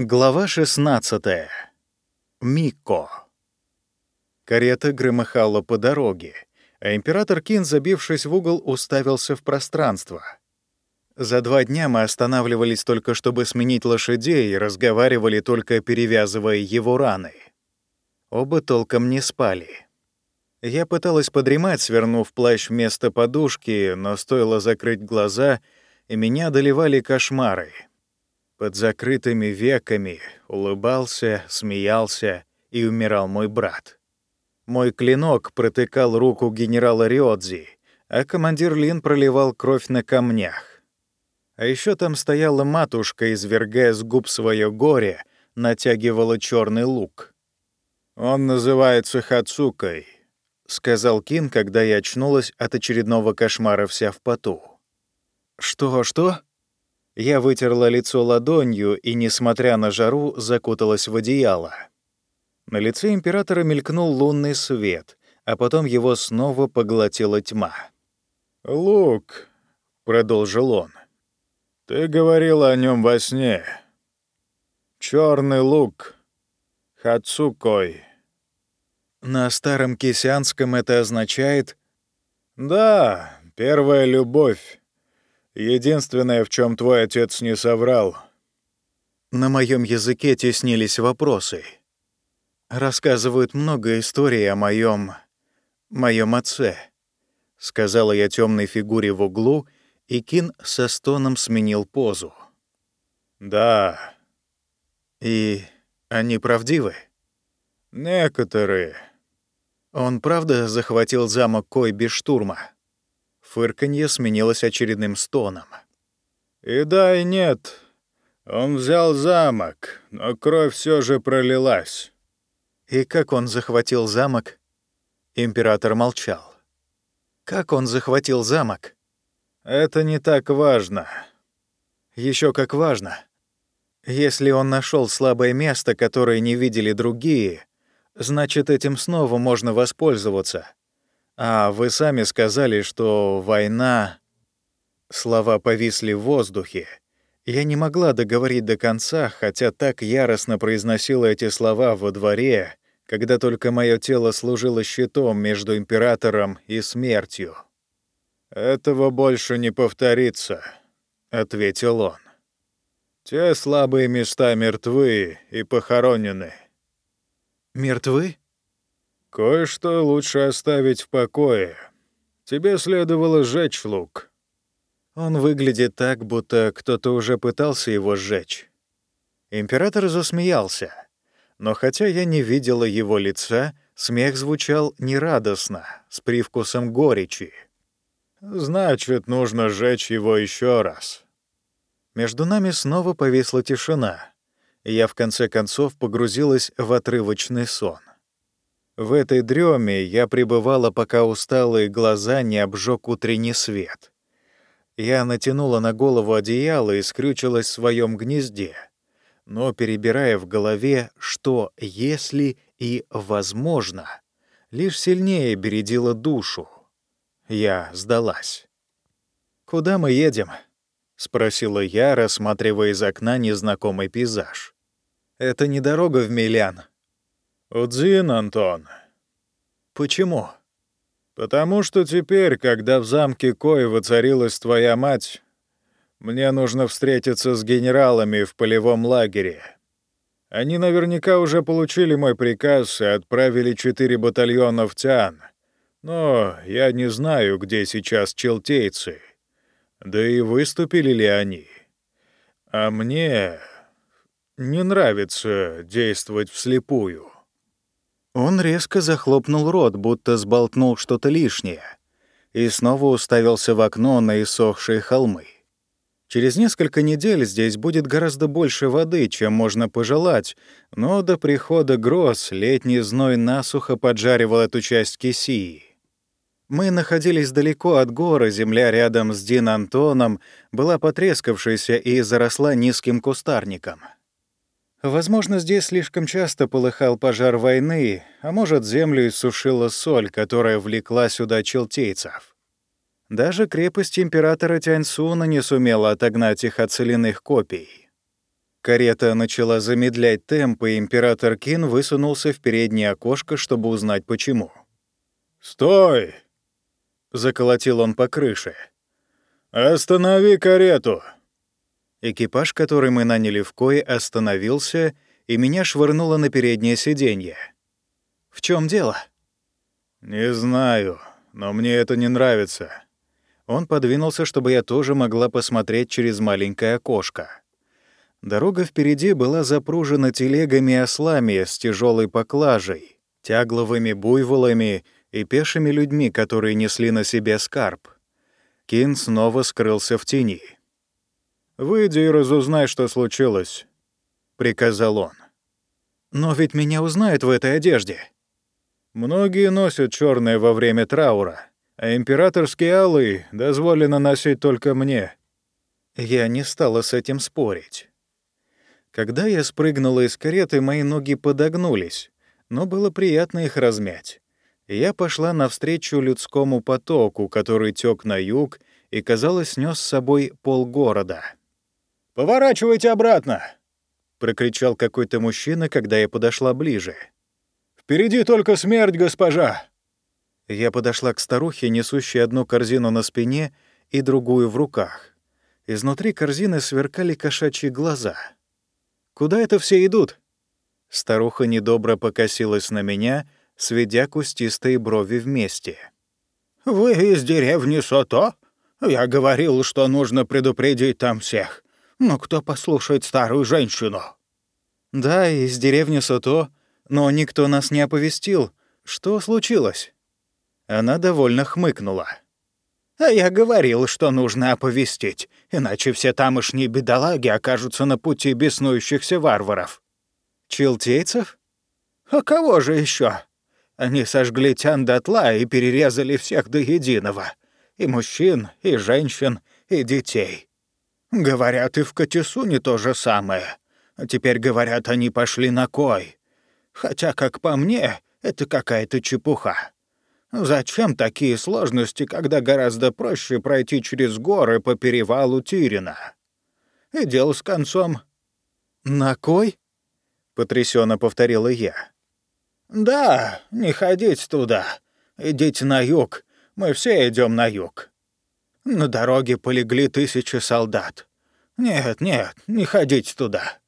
Глава 16. Мико. Карета громыхала по дороге, а император Кин, забившись в угол, уставился в пространство. За два дня мы останавливались только, чтобы сменить лошадей, и разговаривали только перевязывая его раны. Оба толком не спали. Я пыталась подремать, свернув плащ вместо подушки, но стоило закрыть глаза, и меня одолевали кошмары — под закрытыми веками улыбался, смеялся и умирал мой брат. Мой клинок протыкал руку генерала Риодзи, а командир Лин проливал кровь на камнях. А еще там стояла матушка, извергая с губ свое горе, натягивала черный лук. «Он называется Хацукой», — сказал Кин, когда я очнулась от очередного кошмара вся в поту. «Что, что?» Я вытерла лицо ладонью и, несмотря на жару, закуталась в одеяло. На лице императора мелькнул лунный свет, а потом его снова поглотила тьма. «Лук», — продолжил он, — «ты говорил о нем во сне. Черный лук, Хацукой». На старом кисянском это означает «Да, первая любовь. Единственное, в чем твой отец не соврал. На моем языке теснились вопросы. Рассказывают много историй о моем, моем отце. Сказала я темной фигуре в углу, и Кин со стоном сменил позу. Да. И они правдивы? Некоторые. Он правда захватил замок Кой без штурма? Фырканье сменилось очередным стоном. «И да, и нет. Он взял замок, но кровь все же пролилась». «И как он захватил замок?» Император молчал. «Как он захватил замок?» «Это не так важно». Еще как важно. Если он нашел слабое место, которое не видели другие, значит, этим снова можно воспользоваться. А вы сами сказали, что война... Слова повисли в воздухе. Я не могла договорить до конца, хотя так яростно произносила эти слова во дворе, когда только мое тело служило щитом между императором и смертью. «Этого больше не повторится», — ответил он. «Те слабые места мертвы и похоронены». «Мертвы?» Кое-что лучше оставить в покое. Тебе следовало сжечь лук. Он выглядит так, будто кто-то уже пытался его сжечь. Император засмеялся. Но хотя я не видела его лица, смех звучал нерадостно, с привкусом горечи. «Значит, нужно сжечь его еще раз». Между нами снова повисла тишина, и я в конце концов погрузилась в отрывочный сон. В этой дреме я пребывала, пока усталые глаза не обжег утренний свет. Я натянула на голову одеяло и скрючилась в своем гнезде, но, перебирая в голове, что «если» и «возможно», лишь сильнее бередила душу. Я сдалась. «Куда мы едем?» — спросила я, рассматривая из окна незнакомый пейзаж. «Это не дорога в Милян», «Удзин, Антон». «Почему?» «Потому что теперь, когда в замке Кой воцарилась твоя мать, мне нужно встретиться с генералами в полевом лагере. Они наверняка уже получили мой приказ и отправили четыре батальона в Тян, но я не знаю, где сейчас челтейцы. Да и выступили ли они. А мне не нравится действовать вслепую». Он резко захлопнул рот, будто сболтнул что-то лишнее, и снова уставился в окно на иссохшие холмы. Через несколько недель здесь будет гораздо больше воды, чем можно пожелать, но до прихода гроз летний зной насухо поджаривал эту часть Кисии. Мы находились далеко от гор, земля рядом с Дин Антоном была потрескавшейся и заросла низким кустарником — Возможно, здесь слишком часто полыхал пожар войны, а может, землю иссушила соль, которая влекла сюда челтейцев. Даже крепость императора Тяньсуна не сумела отогнать их от соляных копий. Карета начала замедлять темп, и император Кин высунулся в переднее окошко, чтобы узнать почему. «Стой!» — заколотил он по крыше. «Останови карету!» Экипаж, который мы наняли в Кое, остановился, и меня швырнуло на переднее сиденье. «В чем дело?» «Не знаю, но мне это не нравится». Он подвинулся, чтобы я тоже могла посмотреть через маленькое окошко. Дорога впереди была запружена телегами и ослами с тяжелой поклажей, тягловыми буйволами и пешими людьми, которые несли на себе скарб. Кин снова скрылся в тени. «Выйди и разузнай, что случилось», — приказал он. «Но ведь меня узнают в этой одежде». «Многие носят черное во время траура, а императорские алые дозволено носить только мне». Я не стала с этим спорить. Когда я спрыгнула из кареты, мои ноги подогнулись, но было приятно их размять. Я пошла навстречу людскому потоку, который тек на юг и, казалось, нес с собой полгорода. «Поворачивайте обратно!» — прокричал какой-то мужчина, когда я подошла ближе. «Впереди только смерть, госпожа!» Я подошла к старухе, несущей одну корзину на спине и другую в руках. Изнутри корзины сверкали кошачьи глаза. «Куда это все идут?» Старуха недобро покосилась на меня, сведя кустистые брови вместе. «Вы из деревни Сото? Я говорил, что нужно предупредить там всех. Но кто послушает старую женщину?» «Да, из деревни Сото, но никто нас не оповестил. Что случилось?» Она довольно хмыкнула. «А я говорил, что нужно оповестить, иначе все тамошние бедолаги окажутся на пути беснующихся варваров». «Челтейцев?» «А кого же еще? Они сожгли тян дотла и перерезали всех до единого. И мужчин, и женщин, и детей. Говорят, и в Катисуне то же самое. А теперь, говорят, они пошли на кой. Хотя, как по мне, это какая-то чепуха. Зачем такие сложности, когда гораздо проще пройти через горы по перевалу Тирина? И дело с концом. «На кой?» — потрясенно повторила я. «Да, не ходить туда. Идите на юг. Мы все идем на юг. На дороге полегли тысячи солдат. Нет, нет, не ходите туда.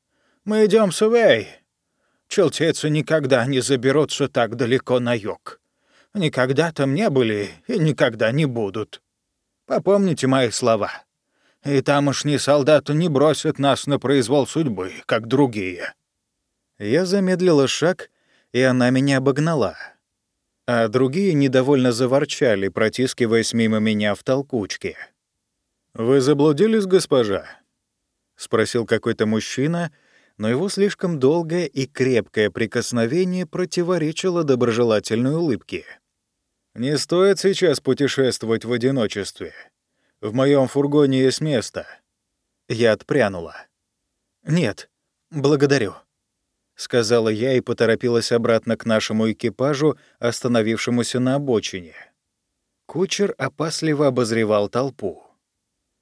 Мы идем с Уэй. Челтейцы никогда не заберутся так далеко на юг. Никогда там не были и никогда не будут. Попомните мои слова. И тамошние солдаты не бросят нас на произвол судьбы, как другие». Я замедлила шаг, и она меня обогнала а другие недовольно заворчали, протискиваясь мимо меня в толкучке. «Вы заблудились, госпожа?» — спросил какой-то мужчина, но его слишком долгое и крепкое прикосновение противоречило доброжелательной улыбке. «Не стоит сейчас путешествовать в одиночестве. В моем фургоне есть место». Я отпрянула. «Нет, благодарю» сказала я и поторопилась обратно к нашему экипажу, остановившемуся на обочине. Кучер опасливо обозревал толпу.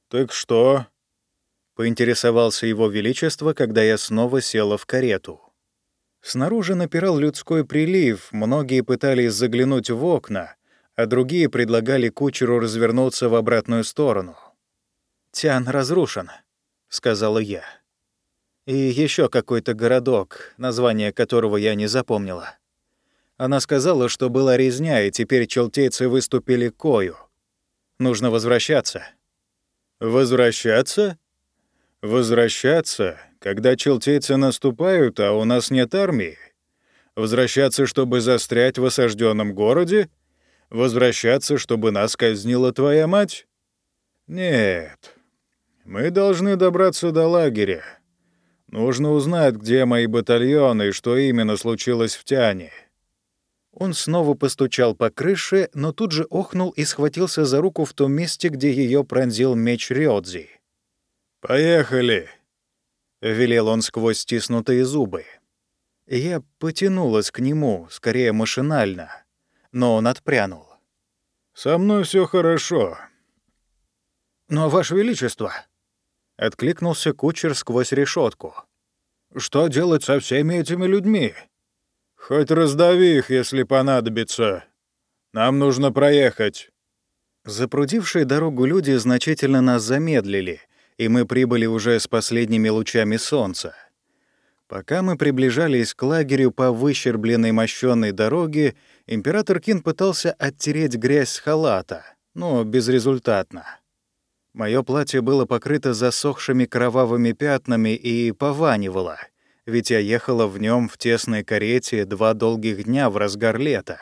«Так что?» — поинтересовался его величество, когда я снова села в карету. Снаружи напирал людской прилив, многие пытались заглянуть в окна, а другие предлагали кучеру развернуться в обратную сторону. «Тян разрушен», — сказала я. И еще какой-то городок, название которого я не запомнила. Она сказала, что была резня, и теперь челтейцы выступили кою. Нужно возвращаться. Возвращаться? Возвращаться, когда челтейцы наступают, а у нас нет армии? Возвращаться, чтобы застрять в осажденном городе? Возвращаться, чтобы нас казнила твоя мать? Нет. Мы должны добраться до лагеря. Нужно узнать, где мои батальоны и что именно случилось в Тяне». Он снова постучал по крыше, но тут же охнул и схватился за руку в том месте, где ее пронзил меч Рёдзи. «Поехали!» — велел он сквозь стиснутые зубы. Я потянулась к нему, скорее машинально, но он отпрянул. «Со мной все хорошо». «Но, Ваше Величество», Откликнулся кучер сквозь решетку. Что делать со всеми этими людьми?» «Хоть раздави их, если понадобится. Нам нужно проехать». Запрудившие дорогу люди значительно нас замедлили, и мы прибыли уже с последними лучами солнца. Пока мы приближались к лагерю по выщербленной мощенной дороге, император Кин пытался оттереть грязь с халата, но безрезультатно. Мое платье было покрыто засохшими кровавыми пятнами и пованивало, ведь я ехала в нем в тесной карете два долгих дня в разгар лета.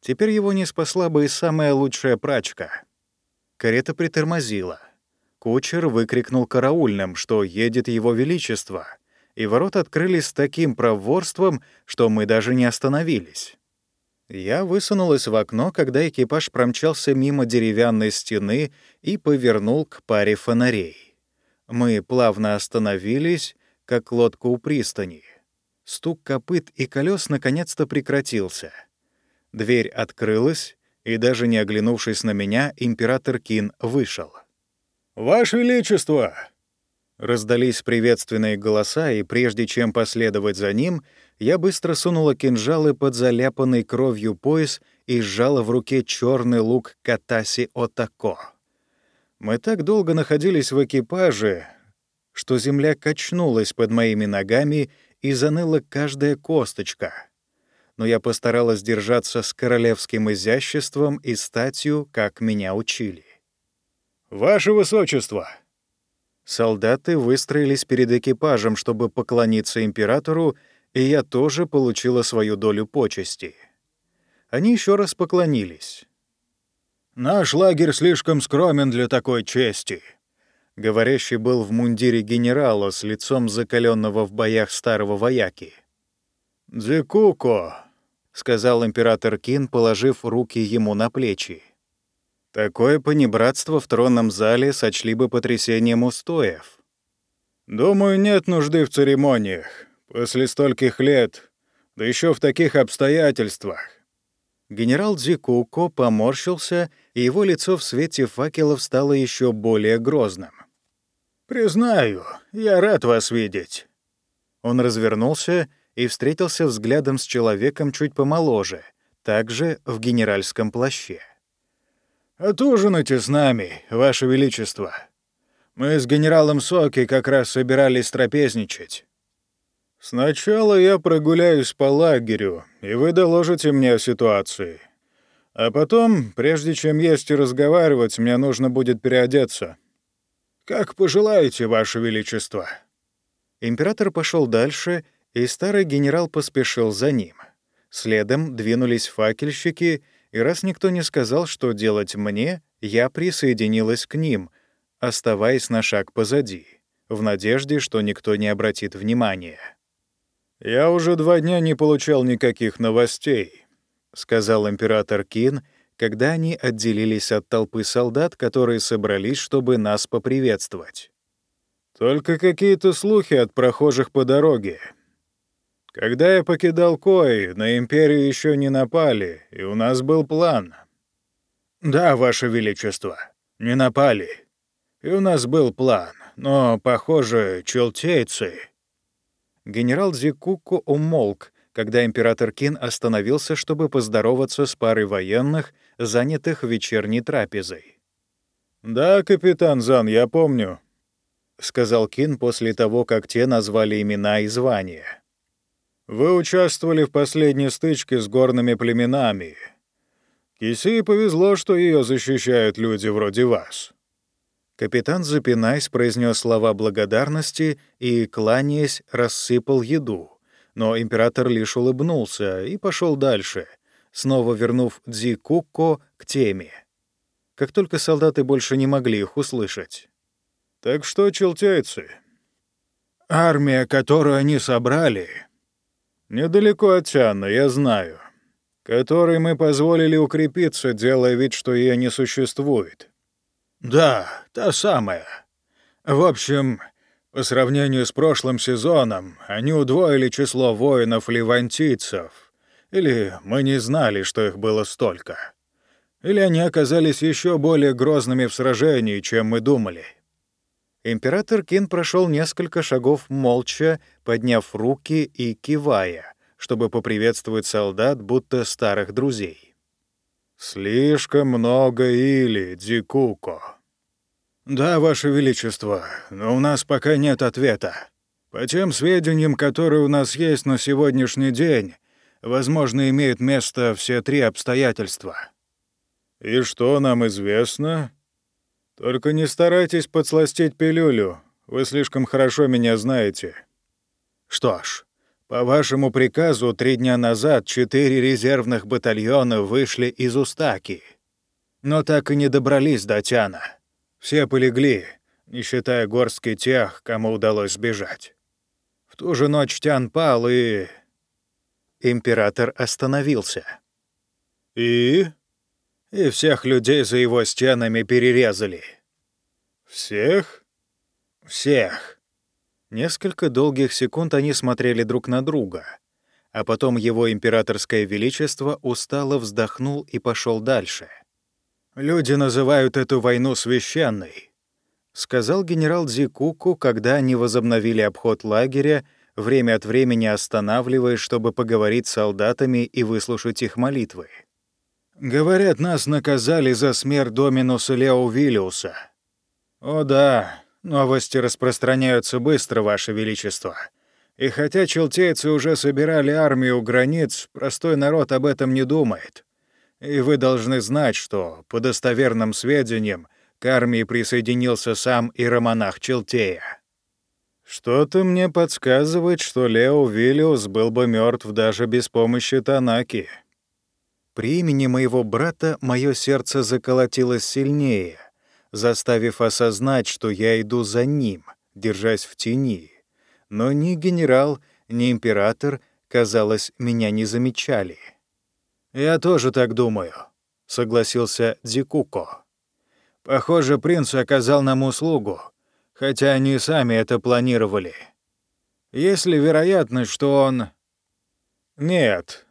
Теперь его не спасла бы и самая лучшая прачка. Карета притормозила. Кучер выкрикнул караульным, что едет его величество, и ворота открылись с таким проворством, что мы даже не остановились. Я высунулась в окно, когда экипаж промчался мимо деревянной стены и повернул к паре фонарей. Мы плавно остановились, как лодка у пристани. Стук копыт и колес наконец-то прекратился — Дверь открылась, и даже не оглянувшись на меня, император Кин вышел. «Ваше Величество!» Раздались приветственные голоса, и прежде чем последовать за ним, я быстро сунула кинжалы под заляпанный кровью пояс и сжала в руке черный лук Катаси Отако. Мы так долго находились в экипаже, что земля качнулась под моими ногами и заныла каждая косточка но я постаралась держаться с королевским изяществом и статью, как меня учили. «Ваше Высочество!» Солдаты выстроились перед экипажем, чтобы поклониться императору, и я тоже получила свою долю почести. Они еще раз поклонились. «Наш лагерь слишком скромен для такой чести», Говорящий был в мундире генерала с лицом закаленного в боях старого вояки. «Дзикуко», — сказал император Кин, положив руки ему на плечи. Такое понебратство в тронном зале сочли бы потрясением устоев. «Думаю, нет нужды в церемониях. После стольких лет, да еще в таких обстоятельствах». Генерал Дзикуко поморщился, и его лицо в свете факелов стало еще более грозным. «Признаю, я рад вас видеть». Он развернулся и встретился взглядом с человеком чуть помоложе, также в генеральском плаще. «Отужинайте с нами, Ваше Величество. Мы с генералом Соки как раз собирались трапезничать». «Сначала я прогуляюсь по лагерю, и вы доложите мне о ситуации. А потом, прежде чем есть и разговаривать, мне нужно будет переодеться». «Как пожелаете, Ваше Величество». Император пошел дальше и старый генерал поспешил за ним. Следом двинулись факельщики, и раз никто не сказал, что делать мне, я присоединилась к ним, оставаясь на шаг позади, в надежде, что никто не обратит внимания. «Я уже два дня не получал никаких новостей», — сказал император Кин, когда они отделились от толпы солдат, которые собрались, чтобы нас поприветствовать. «Только какие-то слухи от прохожих по дороге. Когда я покидал Кои, на Империю еще не напали, и у нас был план. Да, Ваше Величество, не напали. И у нас был план, но, похоже, челтейцы... Генерал Зикуку умолк, когда император Кин остановился, чтобы поздороваться с парой военных, занятых вечерней трапезой. «Да, капитан Зан, я помню», — сказал Кин после того, как те назвали имена и звания. Вы участвовали в последней стычке с горными племенами. Киси повезло, что ее защищают люди вроде вас». Капитан, запинаясь, произнес слова благодарности и, кланяясь, рассыпал еду. Но император лишь улыбнулся и пошел дальше, снова вернув Дзи Кукко к теме. Как только солдаты больше не могли их услышать. «Так что, челтейцы?» «Армия, которую они собрали, Недалеко от Тяна, я знаю. Которой мы позволили укрепиться, делая вид, что ее не существует. Да, та самая. В общем, по сравнению с прошлым сезоном, они удвоили число воинов-левантийцев. Или мы не знали, что их было столько. Или они оказались еще более грозными в сражении, чем мы думали. Император Кин прошел несколько шагов молча, подняв руки и кивая, чтобы поприветствовать солдат, будто старых друзей. «Слишком много или, Дикуко». «Да, Ваше Величество, но у нас пока нет ответа. По тем сведениям, которые у нас есть на сегодняшний день, возможно, имеют место все три обстоятельства». «И что нам известно?» «Только не старайтесь подсластить пилюлю. Вы слишком хорошо меня знаете». «Что ж, по вашему приказу три дня назад четыре резервных батальона вышли из Устаки, но так и не добрались до Тяна. Все полегли, не считая горстки тех, кому удалось сбежать. В ту же ночь Тян пал и...» Император остановился. «И?» и всех людей за его стенами перерезали. Всех? Всех. Несколько долгих секунд они смотрели друг на друга, а потом его императорское величество устало вздохнул и пошел дальше. «Люди называют эту войну священной», — сказал генерал Дзикуку, когда они возобновили обход лагеря, время от времени останавливаясь, чтобы поговорить с солдатами и выслушать их молитвы. Говорят, нас наказали за смерть Доминуса Лео Виллиуса. О да, новости распространяются быстро, Ваше Величество. И хотя челтейцы уже собирали армию у границ, простой народ об этом не думает. И вы должны знать, что, по достоверным сведениям, к армии присоединился сам иеромонах Челтея. Что-то мне подсказывает, что Лео Виллиус был бы мертв даже без помощи Танаки. При имени моего брата мое сердце заколотилось сильнее, заставив осознать, что я иду за ним, держась в тени. Но ни генерал, ни император, казалось, меня не замечали. «Я тоже так думаю», — согласился Дзикуко. «Похоже, принц оказал нам услугу, хотя они сами это планировали. Есть ли вероятность, что он...» «Нет,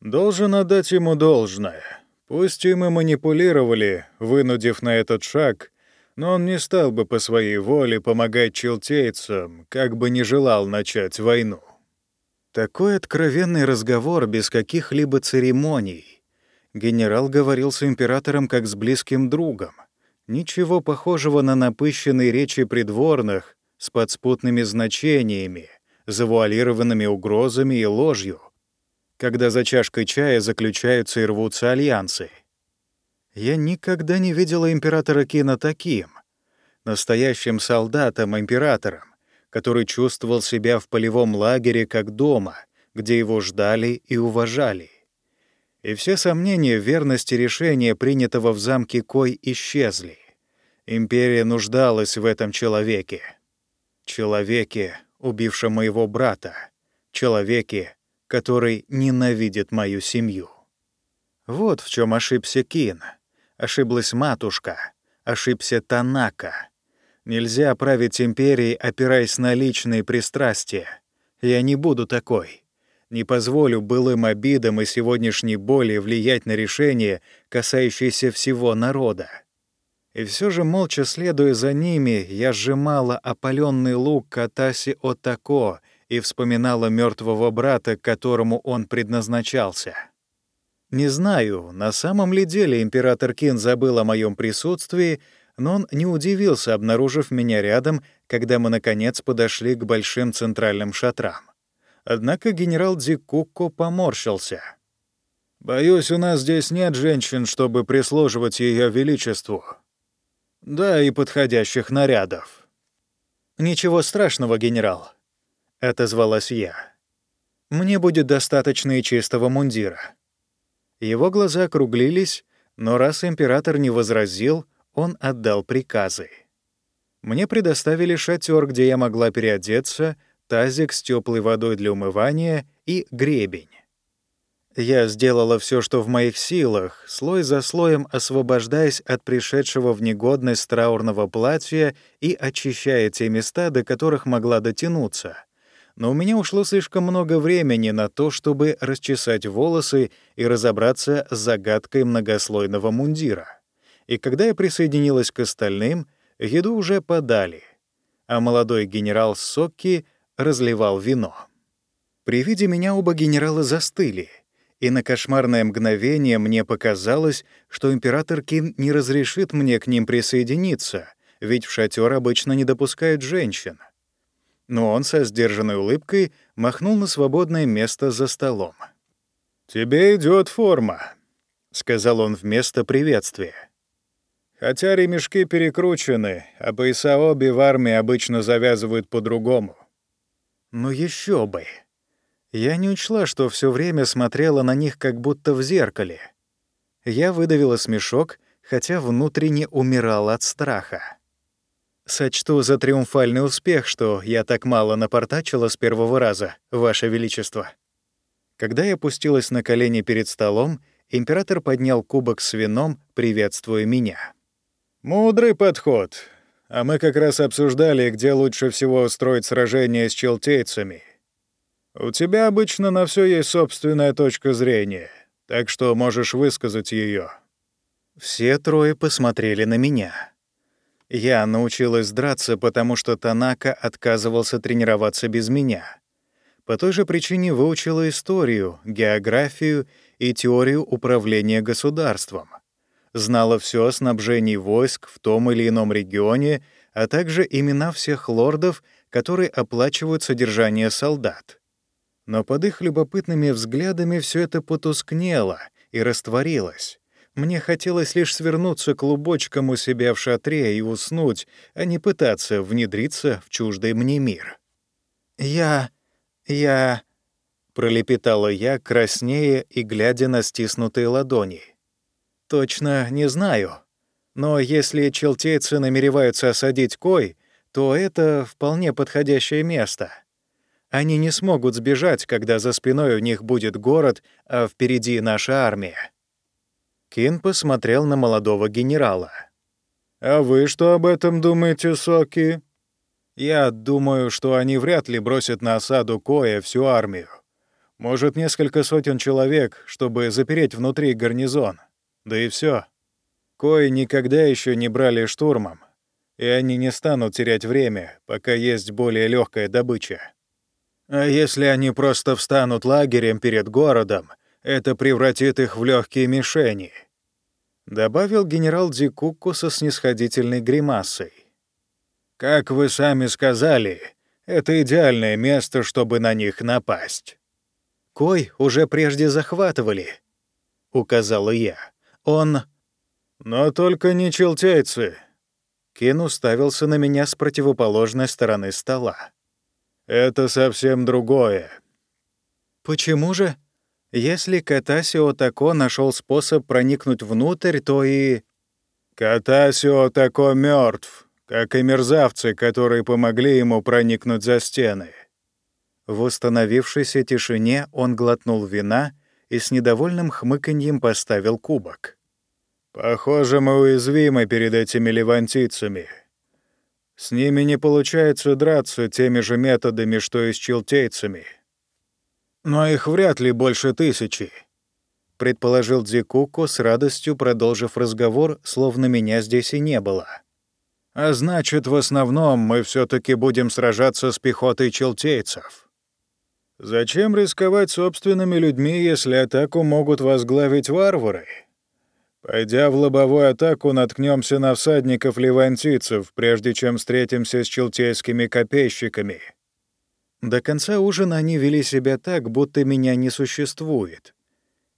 Должен отдать ему должное. Пусть им и манипулировали, вынудив на этот шаг, но он не стал бы по своей воле помогать челтейцам, как бы не желал начать войну. Такой откровенный разговор без каких-либо церемоний. Генерал говорил с императором как с близким другом. Ничего похожего на напыщенные речи придворных с подспутными значениями, завуалированными угрозами и ложью, когда за чашкой чая заключаются и рвутся альянсы. Я никогда не видела императора Кина таким, настоящим солдатом-императором, который чувствовал себя в полевом лагере как дома, где его ждали и уважали. И все сомнения в верности решения, принятого в замке Кой, исчезли. Империя нуждалась в этом человеке. Человеке, убившем моего брата. Человеке, который ненавидит мою семью. Вот в чем ошибся Кин. Ошиблась матушка. Ошибся Танака. Нельзя править империей, опираясь на личные пристрастия. Я не буду такой. Не позволю былым обидам и сегодняшней боли влиять на решения, касающиеся всего народа. И все же, молча следуя за ними, я сжимала опаленный лук Катаси Отако и вспоминала мертвого брата, которому он предназначался. Не знаю, на самом ли деле император Кин забыл о моем присутствии, но он не удивился, обнаружив меня рядом, когда мы, наконец, подошли к большим центральным шатрам. Однако генерал Дзикуко поморщился. «Боюсь, у нас здесь нет женщин, чтобы прислуживать Ее Величеству. Да, и подходящих нарядов». «Ничего страшного, генерал. — отозвалась я. «Мне будет достаточно и чистого мундира». Его глаза округлились, но раз император не возразил, он отдал приказы. Мне предоставили шатер, где я могла переодеться, тазик с теплой водой для умывания и гребень. Я сделала все, что в моих силах, слой за слоем освобождаясь от пришедшего в негодность траурного платья и очищая те места, до которых могла дотянуться — но у меня ушло слишком много времени на то, чтобы расчесать волосы и разобраться с загадкой многослойного мундира. И когда я присоединилась к остальным, еду уже подали, а молодой генерал Сокки разливал вино. При виде меня оба генерала застыли, и на кошмарное мгновение мне показалось, что император Кин не разрешит мне к ним присоединиться, ведь в шатер обычно не допускают женщин. Но он со сдержанной улыбкой махнул на свободное место за столом. «Тебе идет форма», — сказал он вместо приветствия. «Хотя ремешки перекручены, а пояса обе в армии обычно завязывают по-другому». «Ну еще бы!» Я не учла, что все время смотрела на них как будто в зеркале. Я выдавила смешок, хотя внутренне умирала от страха. Сочту за триумфальный успех, что я так мало напортачила с первого раза, Ваше Величество. Когда я опустилась на колени перед столом, император поднял кубок с вином, приветствуя меня. «Мудрый подход. А мы как раз обсуждали, где лучше всего устроить сражение с челтейцами. У тебя обычно на все есть собственная точка зрения, так что можешь высказать ее. Все трое посмотрели на меня. Я научилась драться, потому что Танака отказывался тренироваться без меня. По той же причине выучила историю, географию и теорию управления государством. Знала все о снабжении войск в том или ином регионе, а также имена всех лордов, которые оплачивают содержание солдат но под их любопытными взглядами все это потускнело и растворилось. Мне хотелось лишь свернуться клубочком у себя в шатре и уснуть, а не пытаться внедриться в чуждый мне мир. «Я... я...» — пролепетала я, краснея и глядя на стиснутые ладони. «Точно не знаю. Но если челтейцы намереваются осадить Кой, то это вполне подходящее место». Они не смогут сбежать, когда за спиной у них будет город, а впереди наша армия. Кин посмотрел на молодого генерала. «А вы что об этом думаете, Соки?» «Я думаю, что они вряд ли бросят на осаду Коя всю армию. Может, несколько сотен человек, чтобы запереть внутри гарнизон. Да и все. Кои никогда еще не брали штурмом, и они не станут терять время, пока есть более легкая добыча. А если они просто встанут лагерем перед городом, это превратит их в легкие мишени», — добавил генерал Дикуку со снисходительной гримасой. «Как вы сами сказали, это идеальное место, чтобы на них напасть». «Кой уже прежде захватывали», — указала я. «Он...» «Но только не челтейцы». Кин уставился на меня с противоположной стороны стола. Это совсем другое. Почему же? Если Катасио Тако нашел способ проникнуть внутрь, то и... Катасио Тако мертв, как и мерзавцы, которые помогли ему проникнуть за стены. В установившейся тишине он глотнул вина и с недовольным хмыканьем поставил кубок. «Похоже, мы уязвимы перед этими левантийцами. С ними не получается драться теми же методами, что и с челтейцами. Но их вряд ли больше тысячи, предположил Дзикуко с радостью, продолжив разговор, словно меня здесь и не было. А значит, в основном мы все таки будем сражаться с пехотой челтейцев. Зачем рисковать собственными людьми, если атаку могут возглавить варвары? Пойдя в лобовую атаку, наткнемся на всадников-левантийцев, прежде чем встретимся с челтейскими копейщиками. До конца ужина они вели себя так, будто меня не существует.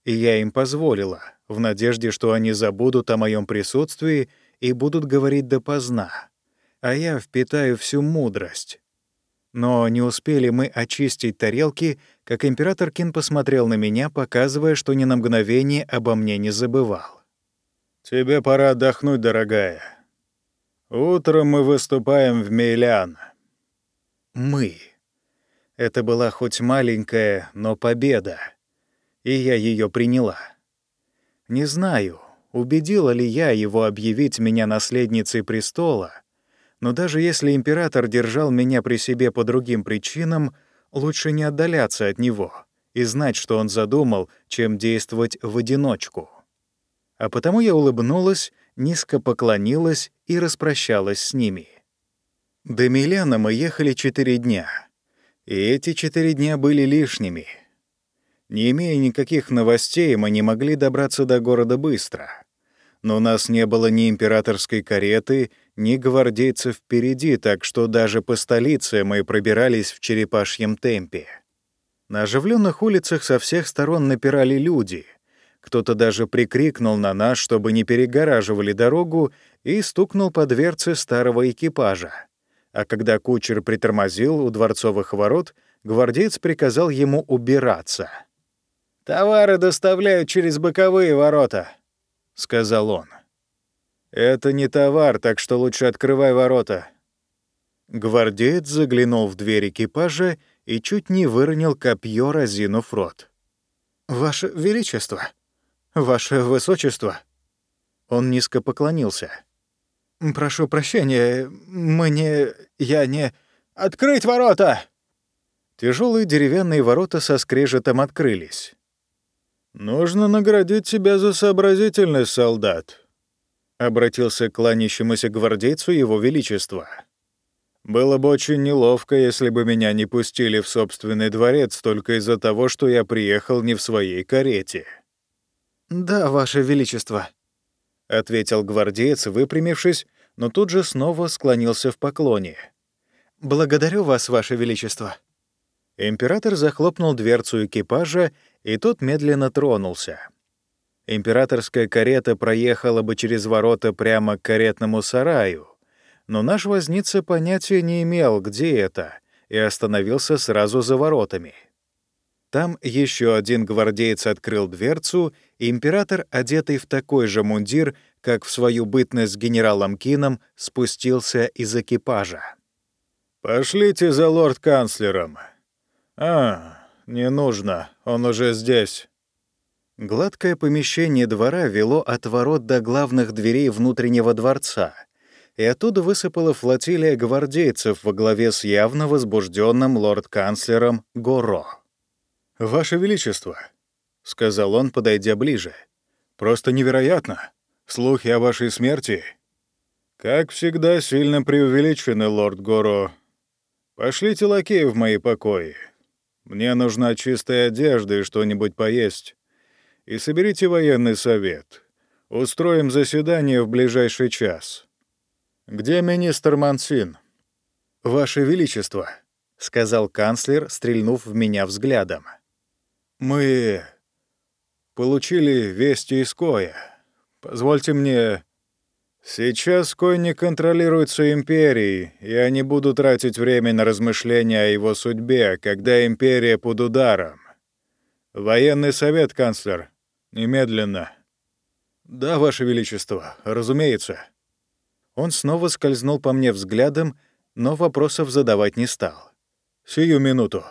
И я им позволила, в надежде, что они забудут о моем присутствии и будут говорить допоздна. А я впитаю всю мудрость. Но не успели мы очистить тарелки, как император Кин посмотрел на меня, показывая, что ни на мгновение обо мне не забывал. «Тебе пора отдохнуть, дорогая. Утром мы выступаем в Мейлян». «Мы». Это была хоть маленькая, но победа. И я ее приняла. Не знаю, убедила ли я его объявить меня наследницей престола, но даже если император держал меня при себе по другим причинам, лучше не отдаляться от него и знать, что он задумал, чем действовать в одиночку. А потому я улыбнулась, низко поклонилась и распрощалась с ними. До Милена мы ехали четыре дня, и эти четыре дня были лишними. Не имея никаких новостей, мы не могли добраться до города быстро. Но у нас не было ни императорской кареты, ни гвардейцев впереди, так что даже по столице мы пробирались в черепашьем темпе. На оживленных улицах со всех сторон напирали люди. Кто-то даже прикрикнул на нас, чтобы не перегораживали дорогу, и стукнул по дверце старого экипажа. А когда кучер притормозил у дворцовых ворот, гвардеец приказал ему убираться. «Товары доставляют через боковые ворота», — сказал он. «Это не товар, так что лучше открывай ворота». Гвардеец заглянул в дверь экипажа и чуть не выронил копье, разинув рот. «Ваше Величество! Ваше Высочество!» Он низко поклонился. «Прошу прощения, мы не... я не... Открыть ворота!» Тяжелые деревянные ворота со скрежетом открылись. «Нужно наградить тебя за сообразительность, солдат», — обратился к кланящемуся гвардейцу его величества. Было бы очень неловко, если бы меня не пустили в собственный дворец только из-за того, что я приехал не в своей карете. «Да, Ваше Величество», — ответил гвардеец, выпрямившись, но тут же снова склонился в поклоне. «Благодарю вас, Ваше Величество». Император захлопнул дверцу экипажа, и тот медленно тронулся. Императорская карета проехала бы через ворота прямо к каретному сараю, но наш возница понятия не имел, где это, и остановился сразу за воротами. Там еще один гвардеец открыл дверцу, и император, одетый в такой же мундир, как в свою бытность с генералом Кином, спустился из экипажа. «Пошлите за лорд-канцлером». «А, не нужно, он уже здесь». Гладкое помещение двора вело от ворот до главных дверей внутреннего дворца — и оттуда высыпала флотилия гвардейцев во главе с явно возбужденным лорд-канцлером Горо. «Ваше Величество», — сказал он, подойдя ближе, — «просто невероятно. Слухи о вашей смерти». «Как всегда, сильно преувеличены, лорд Горо. Пошлите лакея в мои покои. Мне нужна чистая одежда и что-нибудь поесть. И соберите военный совет. Устроим заседание в ближайший час». «Где министр Мансин?» «Ваше Величество», — сказал канцлер, стрельнув в меня взглядом. «Мы получили вести из Коя. Позвольте мне...» «Сейчас Кой не контролируется империей, и я не буду тратить время на размышления о его судьбе, когда империя под ударом. Военный совет, канцлер. Немедленно». «Да, Ваше Величество, разумеется». Он снова скользнул по мне взглядом, но вопросов задавать не стал. «Сию минуту».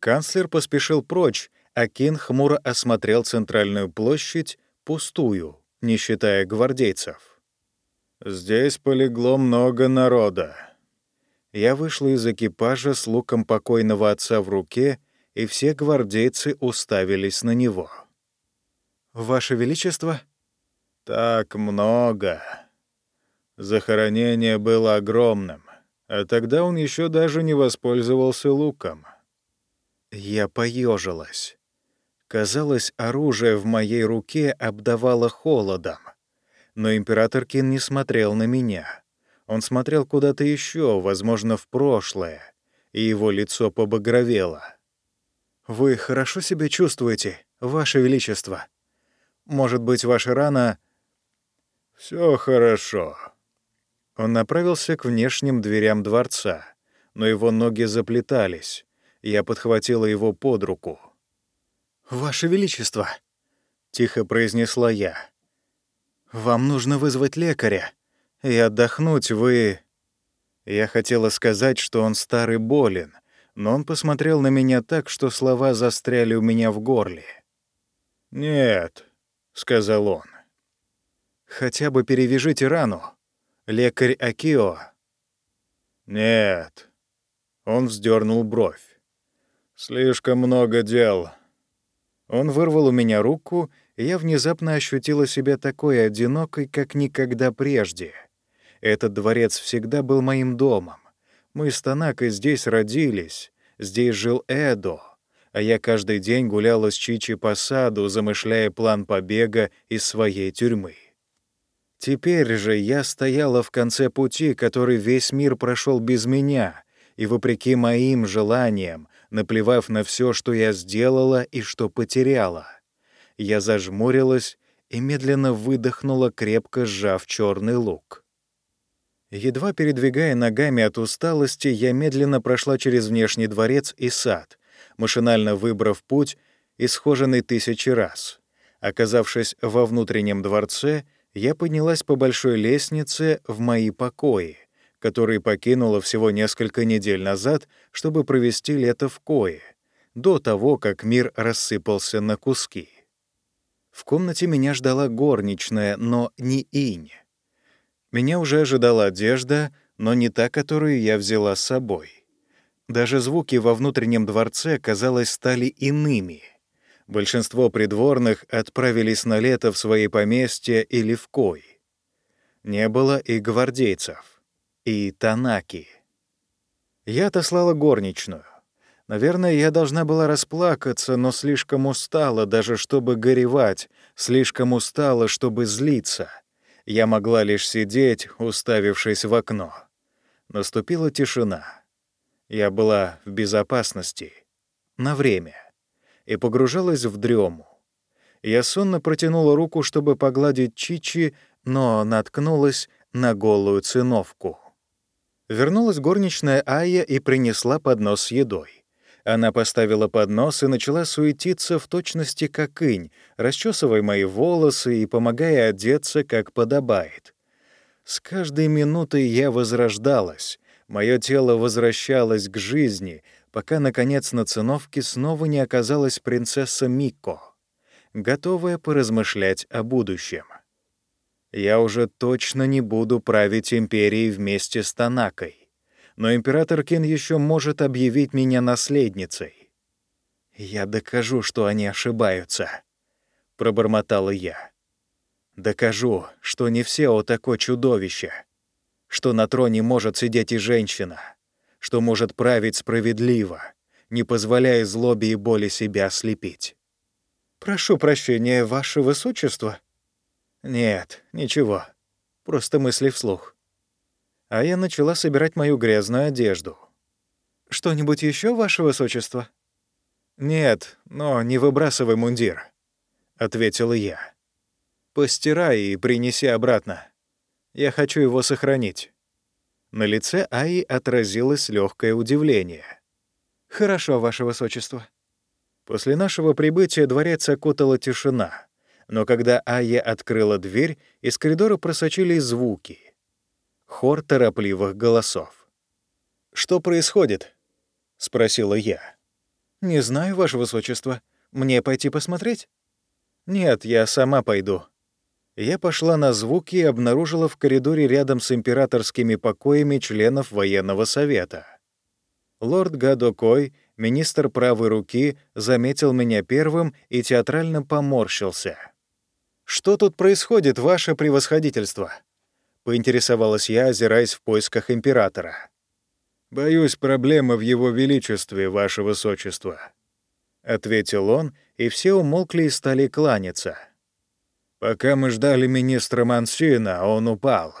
Канцлер поспешил прочь, а Кин хмуро осмотрел центральную площадь, пустую, не считая гвардейцев. «Здесь полегло много народа». Я вышла из экипажа с луком покойного отца в руке, и все гвардейцы уставились на него. «Ваше Величество?» «Так много», Захоронение было огромным, а тогда он еще даже не воспользовался луком. Я поежилась. Казалось, оружие в моей руке обдавало холодом. Но император Кин не смотрел на меня. Он смотрел куда-то еще, возможно, в прошлое, и его лицо побагровело. «Вы хорошо себя чувствуете, Ваше Величество? Может быть, ваша рана...» Все хорошо», он направился к внешним дверям дворца, но его ноги заплетались. Я подхватила его под руку. «Ваше Величество!» — тихо произнесла я. «Вам нужно вызвать лекаря и отдохнуть вы...» Я хотела сказать, что он старый болен, но он посмотрел на меня так, что слова застряли у меня в горле. «Нет», — сказал он. «Хотя бы перевяжите рану», Лекарь Акио. Нет. Он вздернул бровь. Слишком много дел. Он вырвал у меня руку, и я внезапно ощутила себя такой одинокой, как никогда прежде. Этот дворец всегда был моим домом. Мы с Танакой здесь родились, здесь жил Эдо, а я каждый день гуляла с Чичи по саду, замышляя план побега из своей тюрьмы. Теперь же я стояла в конце пути, который весь мир прошел без меня, и вопреки моим желаниям, наплевав на все, что я сделала и что потеряла. Я зажмурилась и медленно выдохнула, крепко сжав черный лук. Едва передвигая ногами от усталости, я медленно прошла через внешний дворец и сад, машинально выбрав путь, исхоженный тысячи раз. Оказавшись во внутреннем дворце, я поднялась по большой лестнице в мои покои, которые покинула всего несколько недель назад, чтобы провести лето в Кое, до того, как мир рассыпался на куски. В комнате меня ждала горничная, но не инь. Меня уже ожидала одежда, но не та, которую я взяла с собой. Даже звуки во внутреннем дворце, казалось, стали иными. Большинство придворных отправились на лето в свои поместья или в Кой. Не было и гвардейцев, и танаки. Я отослала горничную. Наверное, я должна была расплакаться, но слишком устала даже, чтобы горевать, слишком устала, чтобы злиться — я могла лишь сидеть, уставившись в окно. Наступила тишина. Я была в безопасности. На время. И погружалась в дрему. Я сонно протянула руку, чтобы погладить Чичи, но наткнулась на голую циновку. Вернулась горничная Ая и принесла поднос с едой. Она поставила поднос и начала суетиться в точности как инь, расчесывая мои волосы и помогая одеться, как подобает. С каждой минутой я возрождалась, мое тело возвращалось к жизни, пока, наконец, на циновке снова не оказалась принцесса Мико, готовая поразмышлять о будущем. Я уже точно не буду править империей вместе с Танакой но император Кин еще может объявить меня наследницей. «Я докажу, что они ошибаются», — пробормотала я. «Докажу, что не все о такое чудовище, что на троне может сидеть и женщина, что может править справедливо, не позволяя злобе и боли себя ослепить». «Прошу прощения, ваше высочество». «Нет, ничего, просто мысли вслух» а я начала собирать мою грязную одежду. «Что-нибудь еще, ваше высочество?» «Нет, но не выбрасывай мундир», — ответила я. «Постирай и принеси обратно. Я хочу его сохранить». На лице Аи отразилось легкое удивление. «Хорошо, ваше высочество». После нашего прибытия дворец окутала тишина, но когда Ая открыла дверь, из коридора просочились звуки — Хор торопливых голосов. «Что происходит?» — спросила я. «Не знаю, Ваше Высочество. Мне пойти посмотреть?» «Нет, я сама пойду». Я пошла на звуки и обнаружила в коридоре рядом с императорскими покоями членов военного совета. Лорд Гадокой, министр правой руки, заметил меня первым и театрально поморщился. «Что тут происходит, ваше превосходительство?» поинтересовалась я, озираясь в поисках императора. «Боюсь, проблема в его величестве, ваше высочество», — ответил он, и все умолкли и стали кланяться. «Пока мы ждали министра Мансина, он упал.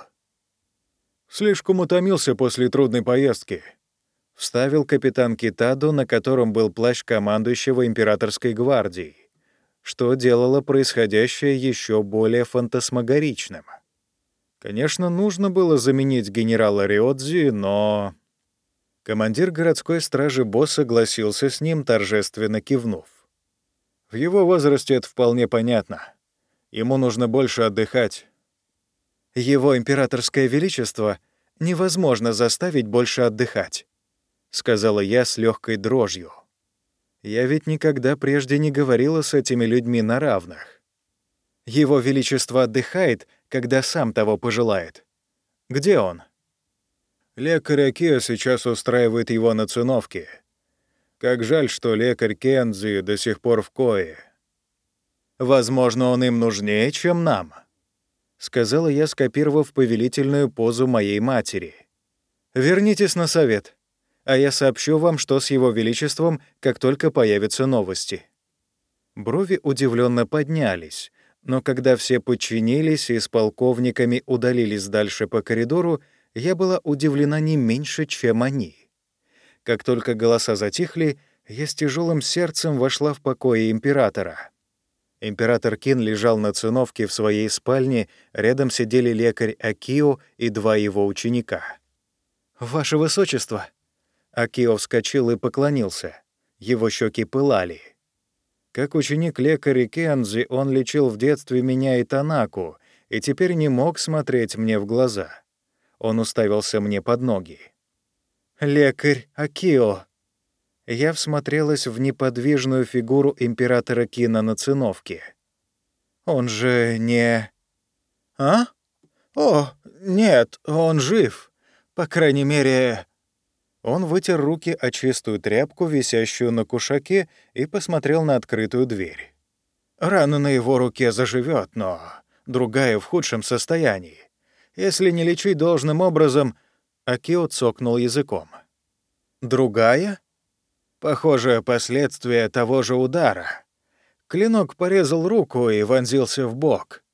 Слишком утомился после трудной поездки», — вставил капитан Китадо, на котором был плащ командующего императорской гвардии, что делало происходящее еще более фантасмагоричным. Конечно, нужно было заменить генерала Риодзи, но... Командир городской стражи Босс согласился с ним, торжественно кивнув. В его возрасте это вполне понятно. Ему нужно больше отдыхать. «Его императорское величество невозможно заставить больше отдыхать», — сказала я с легкой дрожью. Я ведь никогда прежде не говорила с этими людьми на равных. Его величество отдыхает, когда сам того пожелает. Где он? Лекарь Акио сейчас устраивает его на циновке. Как жаль, что лекарь Кензи до сих пор в кое. Возможно, он им нужнее, чем нам», — сказала я, скопировав повелительную позу моей матери. «Вернитесь на совет, а я сообщу вам, что с его величеством, как только появятся новости». Брови удивленно поднялись, но когда все подчинились и с полковниками удалились дальше по коридору, я была удивлена не меньше, чем они. Как только голоса затихли, я с тяжелым сердцем вошла в покои императора. Император Кин лежал на циновке в своей спальне, рядом сидели лекарь Акио и два его ученика. «Ваше высочество!» Акио вскочил и поклонился. Его щеки пылали. Как ученик лекаря Кензи, он лечил в детстве меня и Танаку, и теперь не мог смотреть мне в глаза. Он уставился мне под ноги. «Лекарь Акио!» Я всмотрелась в неподвижную фигуру императора Кина на циновке. «Он же не...» «А? О, нет, он жив. По крайней мере...» Он вытер руки о чистую тряпку, висящую на кушаке, и посмотрел на открытую дверь. Рана на его руке заживет, но другая в худшем состоянии. Если не лечить должным образом, Акио цокнул языком. Другая? Похоже, последствия того же удара. Клинок порезал руку и вонзился в бок.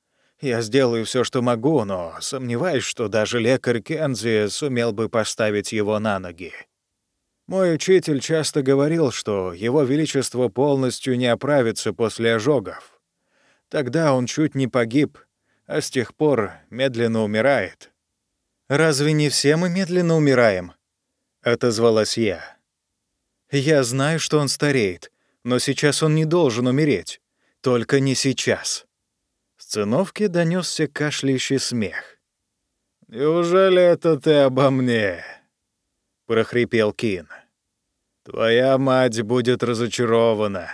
Я сделаю все, что могу, но сомневаюсь, что даже лекарь Кензи сумел бы поставить его на ноги. Мой учитель часто говорил, что его величество полностью не оправится после ожогов. Тогда он чуть не погиб, а с тех пор медленно умирает. «Разве не все мы медленно умираем?» — отозвалась я. «Я знаю, что он стареет, но сейчас он не должен умереть. Только не сейчас». С циновки донесся кашляющий смех. «Неужели это ты обо мне?» — прохрипел Кин. «Твоя мать будет разочарована».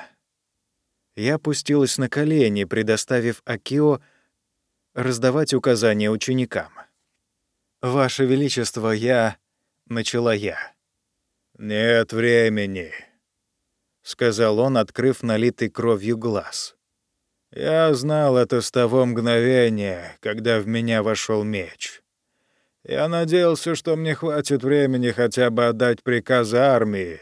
Я опустилась на колени, предоставив Акио раздавать указания ученикам. «Ваше Величество, я...» — начала я. «Нет времени», — сказал он, открыв налитый кровью глаз. «Я знал это с того мгновения, когда в меня вошел меч. Я надеялся, что мне хватит времени хотя бы отдать приказы армии,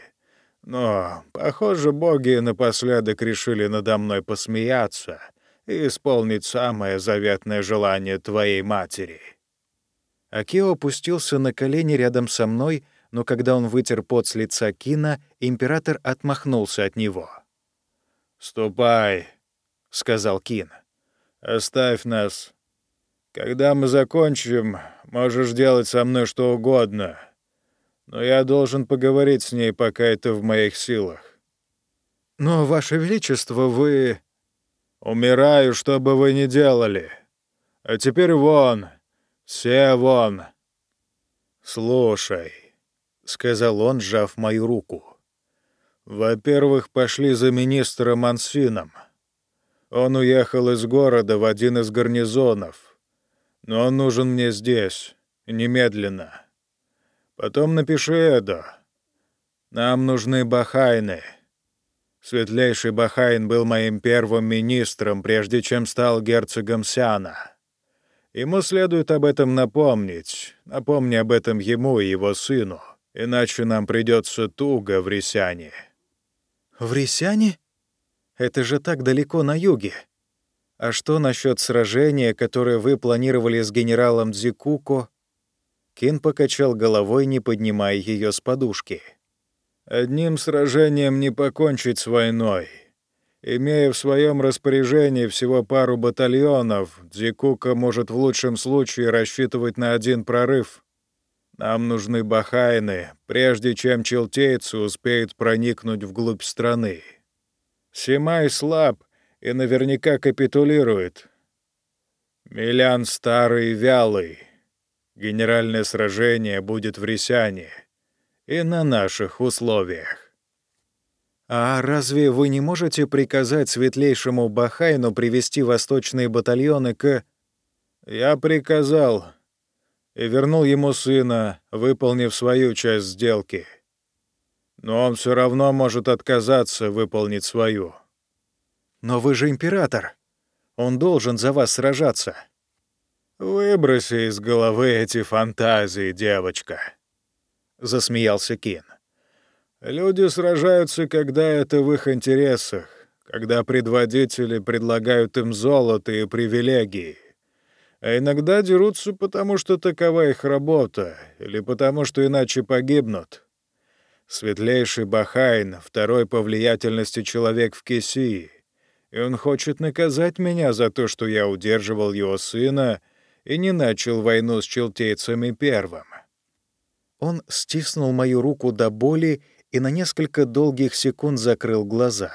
но, похоже, боги напоследок решили надо мной посмеяться и исполнить самое заветное желание твоей матери». Акио опустился на колени рядом со мной, — но когда он вытер пот с лица Кина, император отмахнулся от него. «Ступай», — сказал Кин. «Оставь нас. Когда мы закончим, можешь делать со мной что угодно. Но я должен поговорить с ней, пока это в моих силах». «Но, Ваше Величество, вы...» «Умираю, что бы вы ни делали. А теперь вон, все вон. Слушай» сказал он, сжав мою руку. Во-первых, пошли за министром Ансином. Он уехал из города в один из гарнизонов, но он нужен мне здесь, немедленно. Потом напиши Эдо. Нам нужны бахайны. Светлейший Бахайн был моим первым министром, прежде чем стал герцогом Сиана. Ему следует об этом напомнить. Напомни об этом ему и его сыну иначе нам придется туго в Ресяне». «В Ресяне? Это же так далеко на юге. А что насчет сражения, которое вы планировали с генералом Дзикуко?» Кин покачал головой, не поднимая ее с подушки. «Одним сражением не покончить с войной. Имея в своем распоряжении всего пару батальонов, Дзикука может в лучшем случае рассчитывать на один прорыв. Нам нужны бахайны, прежде чем челтейцы успеют проникнуть вглубь страны. Симай слаб и наверняка капитулирует. Милян старый и вялый. Генеральное сражение будет в Ресяне и на наших условиях. «А разве вы не можете приказать светлейшему Бахайну привести восточные батальоны к...» «Я приказал, и вернул ему сына, выполнив свою часть сделки. Но он все равно может отказаться выполнить свою. «Но вы же император!» Он должен за вас сражаться. Выброси из головы эти фантазии, девочка, засмеялся Кин. Люди сражаются, когда это в их интересах, когда предводители предлагают им золото и привилегии. А иногда дерутся потому, что такова их работа, или потому, что иначе погибнут. Светлейший Бахайн — второй по влиятельности человек в Кисии, и он хочет наказать меня за то, что я удерживал его сына и не начал войну с челтейцами первым. Он стиснул мою руку до боли и на несколько долгих секунд закрыл глаза.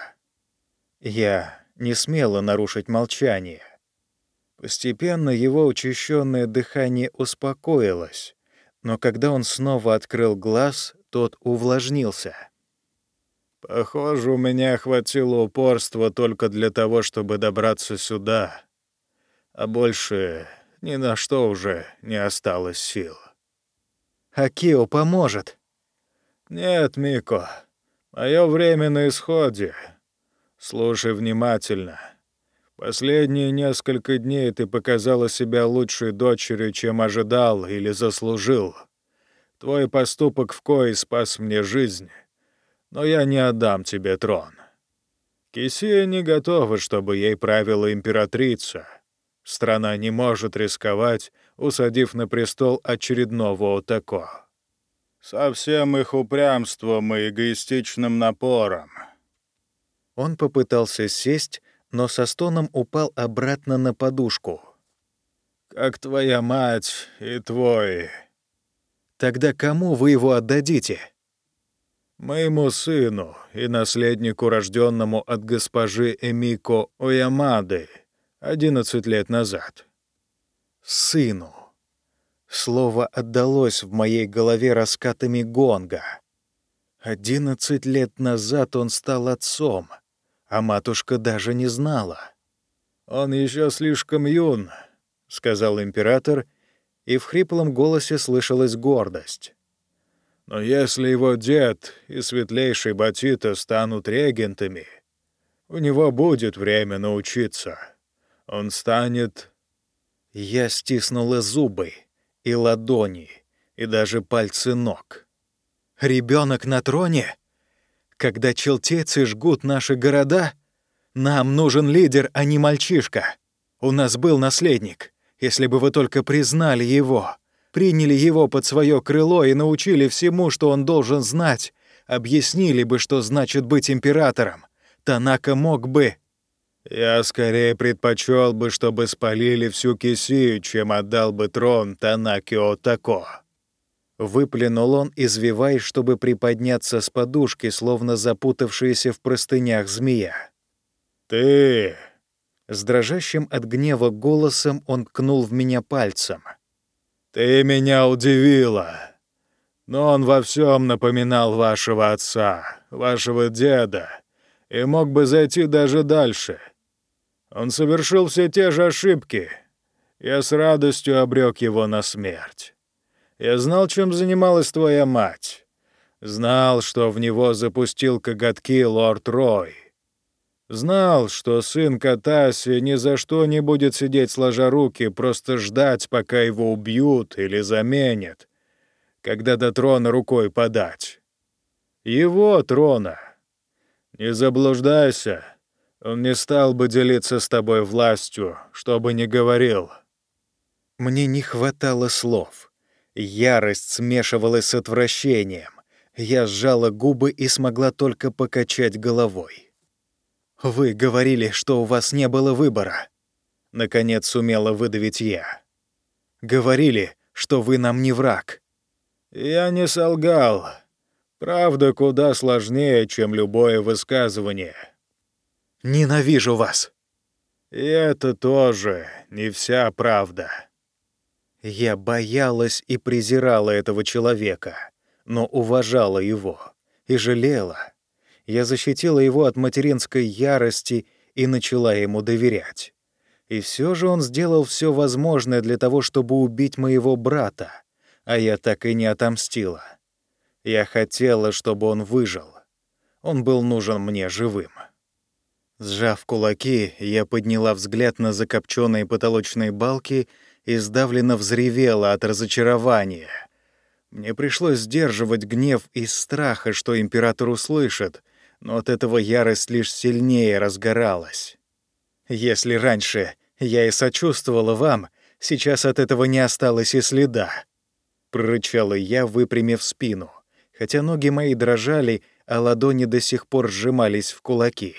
Я не смела нарушить молчание. Постепенно его учащенное дыхание успокоилось, но когда он снова открыл глаз, тот увлажнился. «Похоже, у меня хватило упорства только для того, чтобы добраться сюда, а больше ни на что уже не осталось сил». «Акио поможет». «Нет, Мико, мое время на исходе. Слушай внимательно. Последние несколько дней ты показала себя лучшей дочерью, чем ожидал или заслужил. Твой поступок в кое спас мне жизнь, но я не отдам тебе трон. Кисия не готова, чтобы ей правила императрица. Страна не может рисковать, усадив на престол очередного Отако. Со всем их упрямством и эгоистичным напором. Он попытался сесть, но со стоном упал обратно на подушку. «Как твоя мать и твой...» «Тогда кому вы его отдадите?» «Моему сыну и наследнику, рожденному от госпожи Эмико Оямады, 11 лет назад». «Сыну». Слово отдалось в моей голове раскатами гонга. Одиннадцать лет назад он стал отцом — а матушка даже не знала. «Он еще слишком юн», — сказал император, и в хриплом голосе слышалась гордость. «Но если его дед и светлейший Батита станут регентами, у него будет время научиться. Он станет...» Я стиснула зубы и ладони, и даже пальцы ног. Ребенок на троне? Когда челтецы жгут наши города, нам нужен лидер, а не мальчишка. У нас был наследник. Если бы вы только признали его, приняли его под свое крыло и научили всему, что он должен знать, объяснили бы, что значит быть императором, Танака мог бы... Я скорее предпочел бы, чтобы спалили всю Кисию, чем отдал бы трон Танаке Отако. Выплюнул он, извиваясь, чтобы приподняться с подушки, словно запутавшаяся в простынях змея. «Ты...» С дрожащим от гнева голосом он ткнул в меня пальцем. «Ты меня удивила. Но он во всем напоминал вашего отца, вашего деда, и мог бы зайти даже дальше. Он совершил все те же ошибки. Я с радостью обрек его на смерть. Я знал, чем занималась твоя мать. Знал, что в него запустил коготки лорд Рой. Знал, что сын Катаси ни за что не будет сидеть сложа руки, просто ждать, пока его убьют или заменят, когда до трона рукой подать. Его трона. Не заблуждайся, он не стал бы делиться с тобой властью, что бы ни говорил. Мне не хватало слов. Ярость смешивалась с отвращением. Я сжала губы и смогла только покачать головой. «Вы говорили, что у вас не было выбора», — наконец сумела выдавить я. «Говорили, что вы нам не враг». «Я не солгал. Правда куда сложнее, чем любое высказывание». «Ненавижу вас». «И это тоже не вся правда». Я боялась и презирала этого человека, но уважала его и жалела. Я защитила его от материнской ярости и начала ему доверять. И все же он сделал все возможное для того, чтобы убить моего брата, а я так и не отомстила. Я хотела, чтобы он выжил. Он был нужен мне живым. Сжав кулаки, я подняла взгляд на закопченные потолочные балки и сдавленно взревела от разочарования. Мне пришлось сдерживать гнев из страха, что император услышит, но от этого ярость лишь сильнее разгоралась. Если раньше я и сочувствовала вам, сейчас от этого не осталось и следа. Прорычала я, выпрямив спину, хотя ноги мои дрожали, а ладони до сих пор сжимались в кулаки.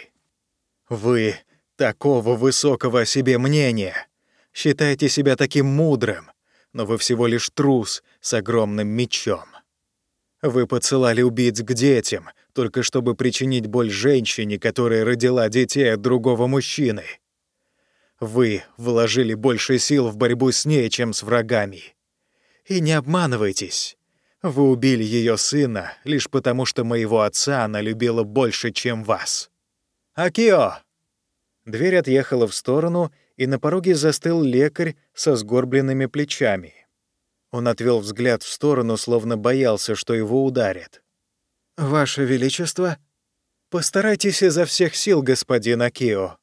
«Вы такого высокого о себе мнения! Считаете себя таким мудрым, но вы всего лишь трус с огромным мечом. Вы подсылали убийц к детям, только чтобы причинить боль женщине, которая родила детей от другого мужчины. Вы вложили больше сил в борьбу с ней, чем с врагами. И не обманывайтесь. Вы убили ее сына лишь потому, что моего отца она любила больше, чем вас. Акио!» Дверь отъехала в сторону, и на пороге застыл лекарь со сгорбленными плечами. Он отвел взгляд в сторону, словно боялся, что его ударят. «Ваше Величество?» «Постарайтесь изо всех сил, господин Акио.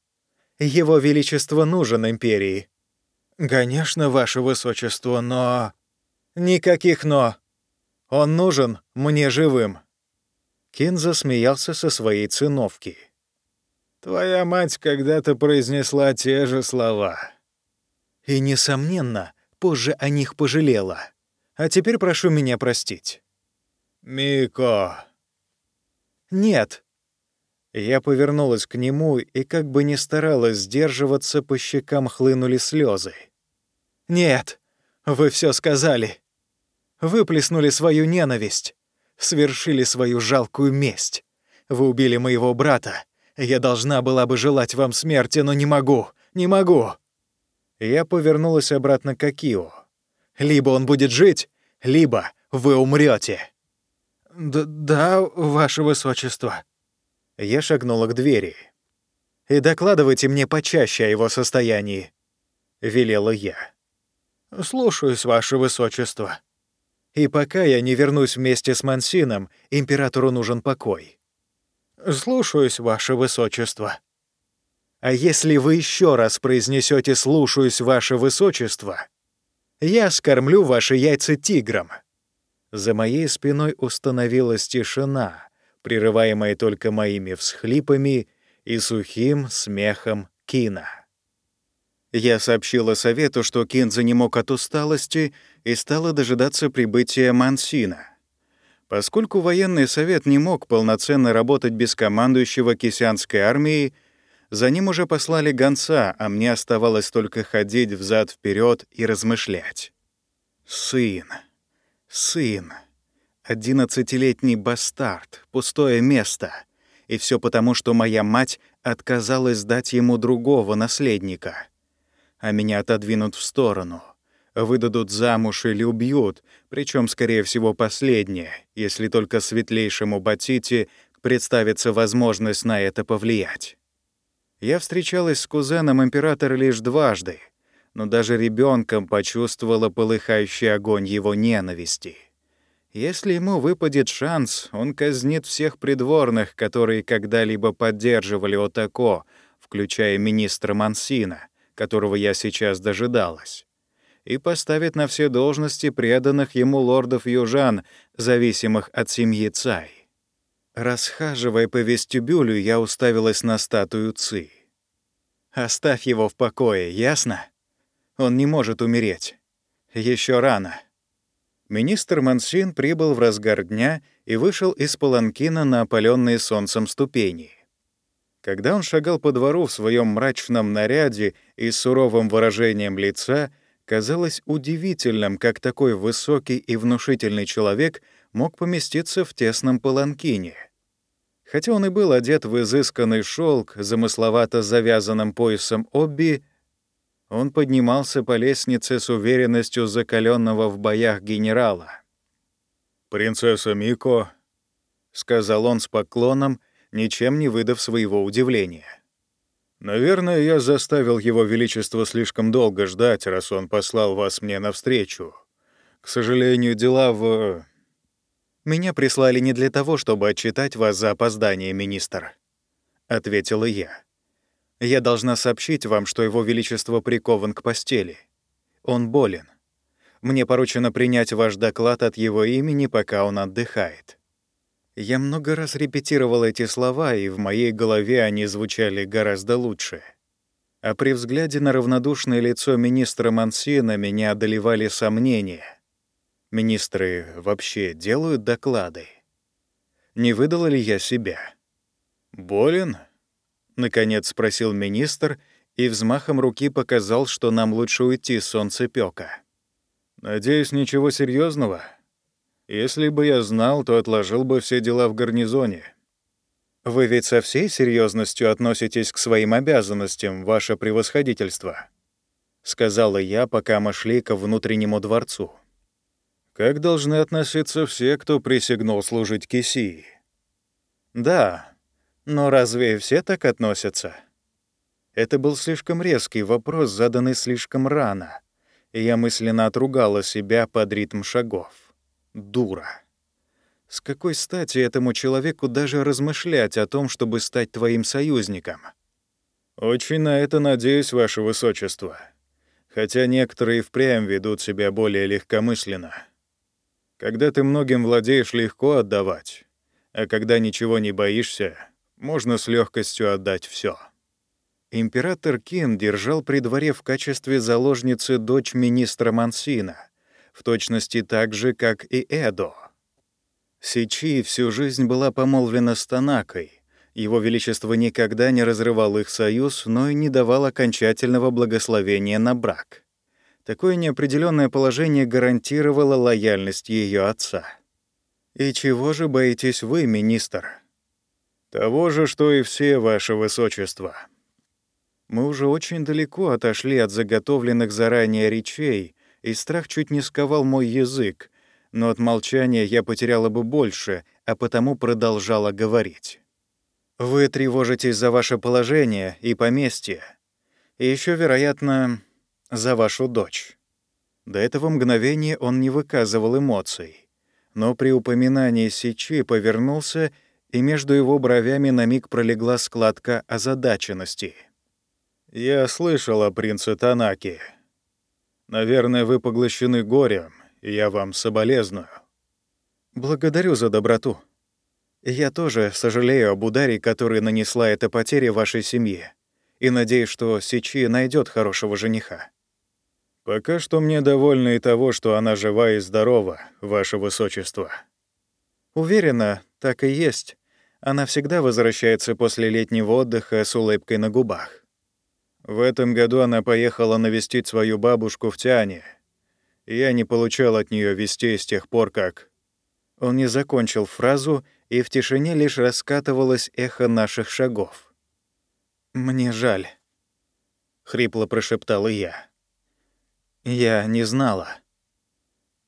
Его Величество нужен Империи». «Конечно, Ваше Высочество, но...» «Никаких «но». Он нужен мне живым». Кин засмеялся со своей циновки. «Твоя мать когда-то произнесла те же слова». «И, несомненно, позже о них пожалела. А теперь прошу меня простить». «Мико». «Нет». Я повернулась к нему, и как бы ни старалась сдерживаться, по щекам хлынули слезы. «Нет, вы все сказали. Выплеснули свою ненависть, свершили свою жалкую месть. Вы убили моего брата. Я должна была бы желать вам смерти, но не могу, не могу». Я повернулась обратно к Акио. «Либо он будет жить, либо вы умрете. «Да, ваше высочество». Я шагнула к двери. «И докладывайте мне почаще о его состоянии», — велела я. «Слушаюсь, ваше высочество». «И пока я не вернусь вместе с Мансином, императору нужен покой». «Слушаюсь, ваше высочество». «А если вы еще раз произнесете «слушаюсь, ваше высочество», я скормлю ваши яйца тиграм». За моей спиной установилась тишина, прерываемая только моими всхлипами и сухим смехом Кина. Я сообщила совету, что Кин занемог от усталости и стала дожидаться прибытия Мансина. Поскольку военный совет не мог полноценно работать без командующего кисянской армией, за ним уже послали гонца, а мне оставалось только ходить взад вперед и размышлять. Сын. Сын. Одиннадцатилетний бастард, пустое место. И все потому, что моя мать отказалась дать ему другого наследника. А меня отодвинут в сторону. Выдадут замуж или убьют, причем, скорее всего, последнее, если только светлейшему Батите представится возможность на это повлиять. Я встречалась с кузеном императора лишь дважды, но даже ребенком почувствовала полыхающий огонь его ненависти. Если ему выпадет шанс, он казнит всех придворных, которые когда-либо поддерживали Отако, включая министра Мансина, которого я сейчас дожидалась, и поставит на все должности преданных ему лордов-южан, зависимых от семьи Цай. Расхаживая по вестибюлю, я уставилась на статую Ци. «Оставь его в покое, ясно? Он не может умереть. Еще рано». Министр Мансин прибыл в разгар дня и вышел из паланкина на опаленные солнцем ступени. Когда он шагал по двору в своем мрачном наряде и суровым выражением лица, казалось удивительным, как такой высокий и внушительный человек мог поместиться в тесном паланкине. Хотя он и был одет в изысканный шелк, замысловато завязанным поясом обби, он поднимался по лестнице с уверенностью закаленного в боях генерала. «Принцесса Мико», — сказал он с поклоном, ничем не выдав своего удивления. «Наверное, я заставил его величество слишком долго ждать, раз он послал вас мне навстречу. К сожалению, дела в «Меня прислали не для того, чтобы отчитать вас за опоздание, министр», — ответила я. Я должна сообщить вам, что его величество прикован к постели. Он болен. Мне поручено принять ваш доклад от его имени, пока он отдыхает». Я много раз репетировал эти слова, и в моей голове они звучали гораздо лучше. А при взгляде на равнодушное лицо министра Мансина меня одолевали сомнения. Министры вообще делают доклады? Не выдала ли я себя? «Болен?» — наконец спросил министр и взмахом руки показал, что нам лучше уйти с солнцепёка. «Надеюсь, ничего серьезного. Если бы я знал, то отложил бы все дела в гарнизоне». «Вы ведь со всей серьезностью относитесь к своим обязанностям, ваше превосходительство», — сказала я, пока мы шли ко внутреннему дворцу. «Как должны относиться все, кто присягнул служить Кисии?» «Да, но разве все так относятся?» Это был слишком резкий вопрос, заданный слишком рано, и я мысленно отругала себя под ритм шагов. Дура. С какой стати этому человеку даже размышлять о том, чтобы стать твоим союзником? Очень на это надеюсь, ваше высочество. Хотя некоторые впрямь ведут себя более легкомысленно. Когда ты многим владеешь, легко отдавать, а когда ничего не боишься, можно с легкостью отдать все. Император Кин держал при дворе в качестве заложницы дочь министра Мансина, в точности так же, как и Эдо. Сичи всю жизнь была помолвлена с Танакой. Его Величество никогда не разрывал их союз, но и не давал окончательного благословения на брак. Такое неопределенное положение гарантировало лояльность ее отца. «И чего же боитесь вы, министр?» «Того же, что и все, ваше высочество», мы уже очень далеко отошли от заготовленных заранее речей, и страх чуть не сковал мой язык, но от молчания я потеряла бы больше, а потому продолжала говорить. «Вы тревожитесь за ваше положение и поместье, и еще, вероятно, за вашу дочь». До этого мгновения он не выказывал эмоций, но при упоминании Сичи повернулся, и между его бровями на миг пролегла складка озадаченности — «Я слышал о принце Танаки. Наверное, вы поглощены горем, и я вам соболезную». «Благодарю за доброту. Я тоже сожалею об ударе, который нанесла эта потеря вашей семье, и надеюсь, что Сичи найдет хорошего жениха». «Пока что мне довольно и того, что она жива и здорова, ваше высочество». «Уверена, так и есть. Она всегда возвращается после летнего отдыха с улыбкой на губах. В этом году она поехала навестить свою бабушку в Тяне. я не получал от нее вестей с тех пор, как... Он не закончил фразу, и в тишине лишь раскатывалось эхо наших шагов. «Мне жаль», — хрипло прошептала я. «Я не знала».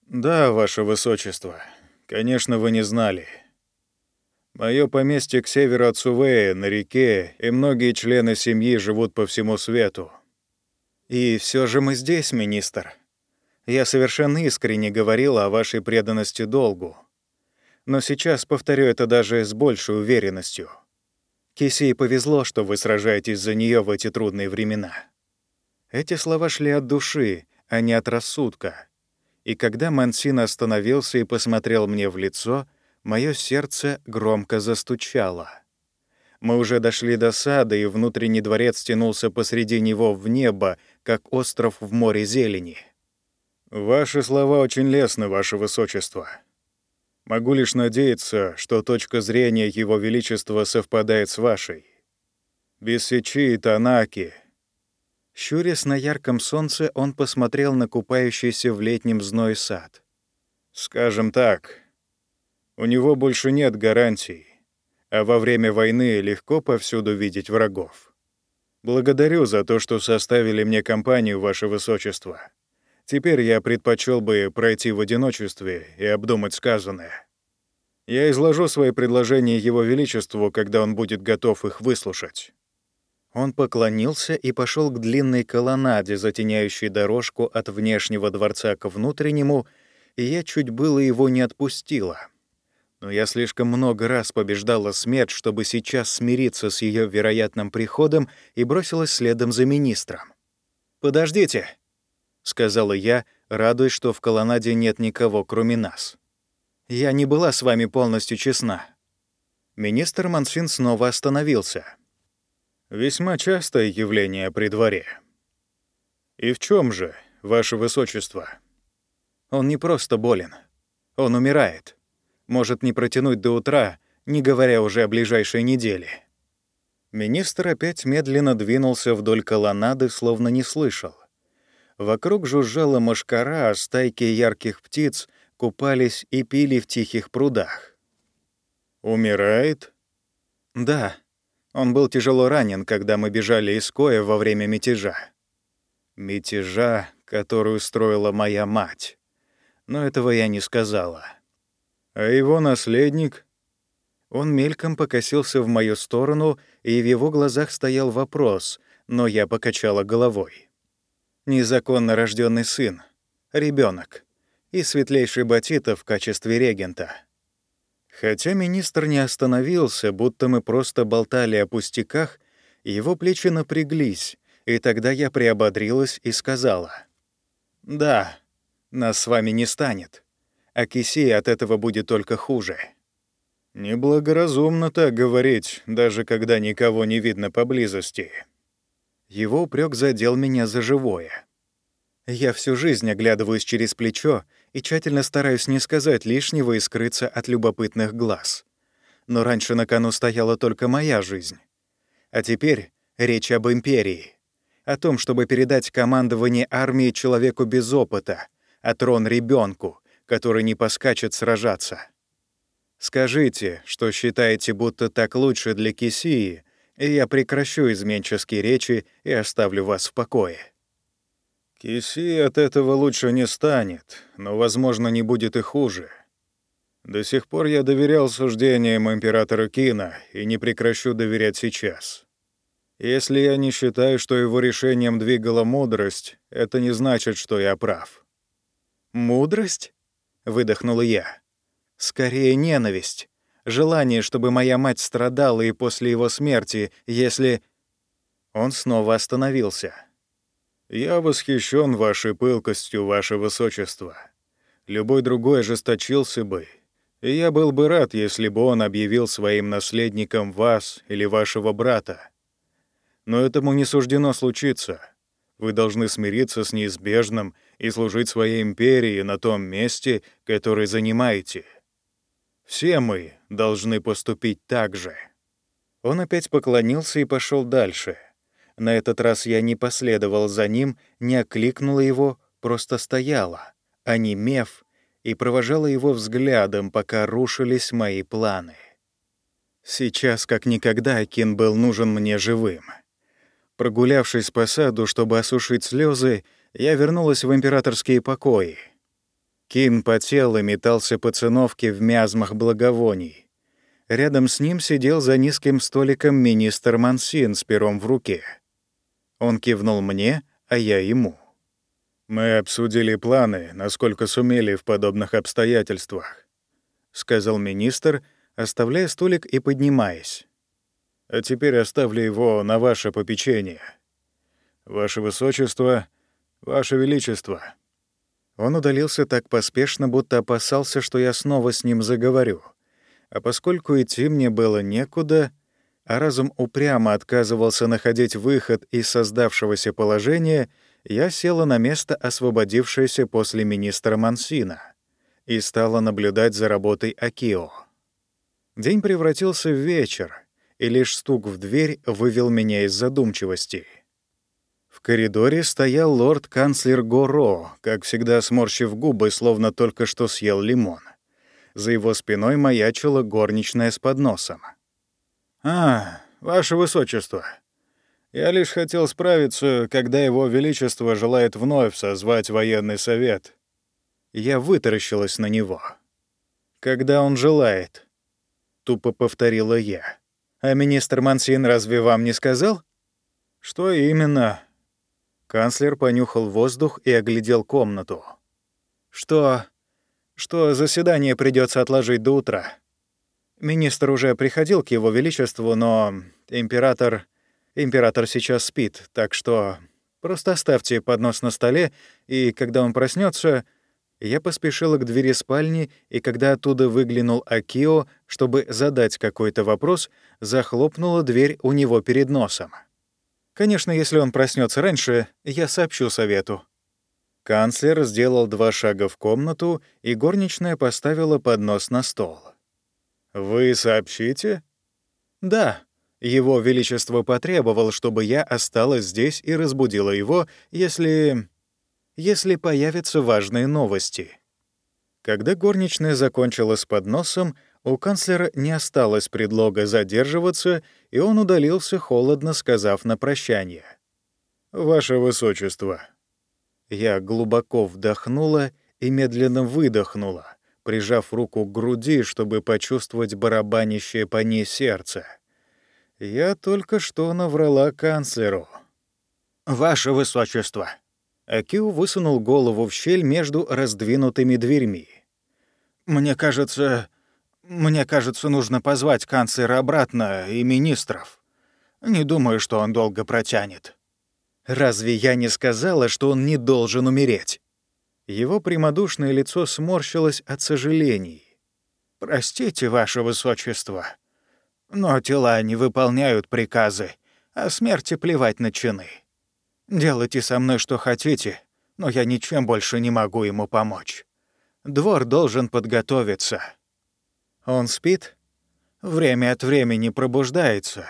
«Да, ваше высочество, конечно, вы не знали. Мое поместье к северу от Сувея, на реке, и многие члены семьи живут по всему свету. И все же мы здесь, министр. Я совершенно искренне говорила о вашей преданности долгу. Но сейчас повторю это даже с большей уверенностью. Кисии повезло, что вы сражаетесь за нее в эти трудные времена. Эти слова шли от души, а не от рассудка. И когда Мансин остановился и посмотрел мне в лицо — Мое сердце громко застучало. Мы уже дошли до сада, и внутренний дворец тянулся посреди него в небо, как остров в море зелени. «Ваши слова очень лестны, Ваше Высочество. Могу лишь надеяться, что точка зрения Его Величества совпадает с вашей. Без сечи и танаки». Щурясь на ярком солнце, он посмотрел на купающийся в летнем зной сад. «Скажем так, у него больше нет гарантий, а во время войны легко повсюду видеть врагов. Благодарю за то, что составили мне компанию, Ваше Высочество. Теперь я предпочел бы пройти в одиночестве и обдумать сказанное. Я изложу свои предложения Его Величеству, когда он будет готов их выслушать». Он поклонился и пошел к длинной колоннаде, затеняющей дорожку от внешнего дворца к внутреннему, и я чуть было его не отпустила. Но я слишком много раз побеждала смерть, чтобы сейчас смириться с ее вероятным приходом и бросилась следом за министром. «Подождите», — сказала я, радуясь, что в колоннаде нет никого, кроме нас. «Я не была с вами полностью честна». Министр Мансфин снова остановился. «Весьма частое явление при дворе. И в чем же, ваше высочество?» «Он не просто болен. Он умирает. Может не протянуть до утра, не говоря уже о ближайшей неделе». Министр опять медленно двинулся вдоль колоннады, словно не слышал. Вокруг жужжала мошкара, а стайки ярких птиц купались и пили в тихих прудах. «Умирает?» «Да. Он был тяжело ранен, когда мы бежали из Коя во время мятежа. Мятежа, которую строила моя мать. Но этого я не сказала. А его наследник?» Он мельком покосился в мою сторону, и в его глазах стоял вопрос, но я покачала головой незаконно рожденный сын, ребенок и светлейший Батита в качестве регента. Хотя министр не остановился, будто мы просто болтали о пустяках, его плечи напряглись, и тогда я приободрилась и сказала. «Да, нас с вами не станет, а Киси от этого будет только хуже». Неблагоразумно так говорить, даже когда никого не видно поблизости. Его упрек задел меня за живое. Я всю жизнь оглядываюсь через плечо и тщательно стараюсь не сказать лишнего и скрыться от любопытных глаз. Но раньше на кону стояла только моя жизнь. А теперь речь об империи. О том, чтобы передать командование армии человеку без опыта, а трон ребенку, который не поскачет сражаться. Скажите, что считаете, будто так лучше для Кисии, и я прекращу изменческие речи и оставлю вас в покое. Киси от этого лучше не станет, но, возможно, не будет и хуже. До сих пор я доверял суждениям императора Кина и не прекращу доверять сейчас. Если я не считаю, что его решением двигала мудрость, это не значит, что я прав. «Мудрость?» — выдохнула я. «Скорее ненависть желание, чтобы моя мать страдала и после его смерти, если...» Он снова остановился. «Я восхищен вашей пылкостью, ваше высочество. Любой другой ожесточился бы, и я был бы рад, если бы он объявил своим наследником вас или вашего брата. Но этому не суждено случиться. Вы должны смириться с неизбежным и служить своей империи на том месте, который занимаете. Все мы должны поступить так же». Он опять поклонился и пошел дальше. На этот раз я не последовал за ним, не окликнула его, просто стояла, онемев, и провожала его взглядом, пока рушились мои планы. Сейчас, как никогда, Акин был нужен мне живым. Прогулявшись по саду, чтобы осушить слезы, я вернулась в императорские покои — Кин потел и метался по циновке в мязмах благовоний. Рядом с ним сидел за низким столиком министр Мансин с пером в руке. Он кивнул мне, а я ему. «Мы обсудили планы, насколько сумели в подобных обстоятельствах», — сказал министр, оставляя столик и поднимаясь. «А теперь оставлю его на ваше попечение. Ваше Высочество, Ваше Величество». Он удалился так поспешно, будто опасался, что я снова с ним заговорю. А поскольку идти мне было некуда, а разум упрямо отказывался находить выход из создавшегося положения, я села на место, освободившееся после министра Мансина, и стала наблюдать за работой Акио. День превратился в вечер, и лишь стук в дверь вывел меня из задумчивости — коридоре стоял лорд-канцлер Горо, как всегда сморщив губы, словно только что съел лимон. За его спиной маячила горничная с подносом. «А, ваше высочество, я лишь хотел справиться, когда его величество желает вновь созвать военный совет». Я вытаращилась на него. «Когда он желает?» — тупо повторила я. «А министр Мансин разве вам не сказал?» «Что именно?» Канцлер понюхал воздух и оглядел комнату. «Что... что заседание придется отложить до утра», Министр уже приходил к его величеству, но император... Император сейчас спит, так что просто оставьте поднос на столе, и когда он проснется, я поспешила к двери спальни, и когда оттуда выглянул Акио, чтобы задать какой-то вопрос, захлопнула дверь у него перед носом. Конечно, если он проснется раньше, я сообщу совету. Канцлер сделал два шага в комнату, и горничная поставила поднос на стол. «Вы сообщите?» «Да», его Величество потребовал, чтобы я осталась здесь и разбудила его, если... если появятся важные новости. Когда горничная закончила с подносом, у канцлера не осталось предлога задерживаться, и он удалился, холодно сказав на прощание. «Ваше Высочество». Я глубоко вдохнула и медленно выдохнула, прижав руку к груди, чтобы почувствовать барабанящее по ней сердце. Я только что наврала канцлеру. «Ваше высочество!» Акиу высунул голову в щель между раздвинутыми дверьми. «Мне кажется... Мне кажется, нужно позвать канцлера обратно и министров. Не думаю, что он долго протянет». «Разве я не сказала, что он не должен умереть?» Его прямодушное лицо сморщилось от сожалений. «Простите, ваше высочество», но тела не выполняют приказы, а смерти плевать на чины. Делайте со мной что хотите, но я ничем больше не могу ему помочь. Двор должен подготовиться. Он спит? Время от времени пробуждается.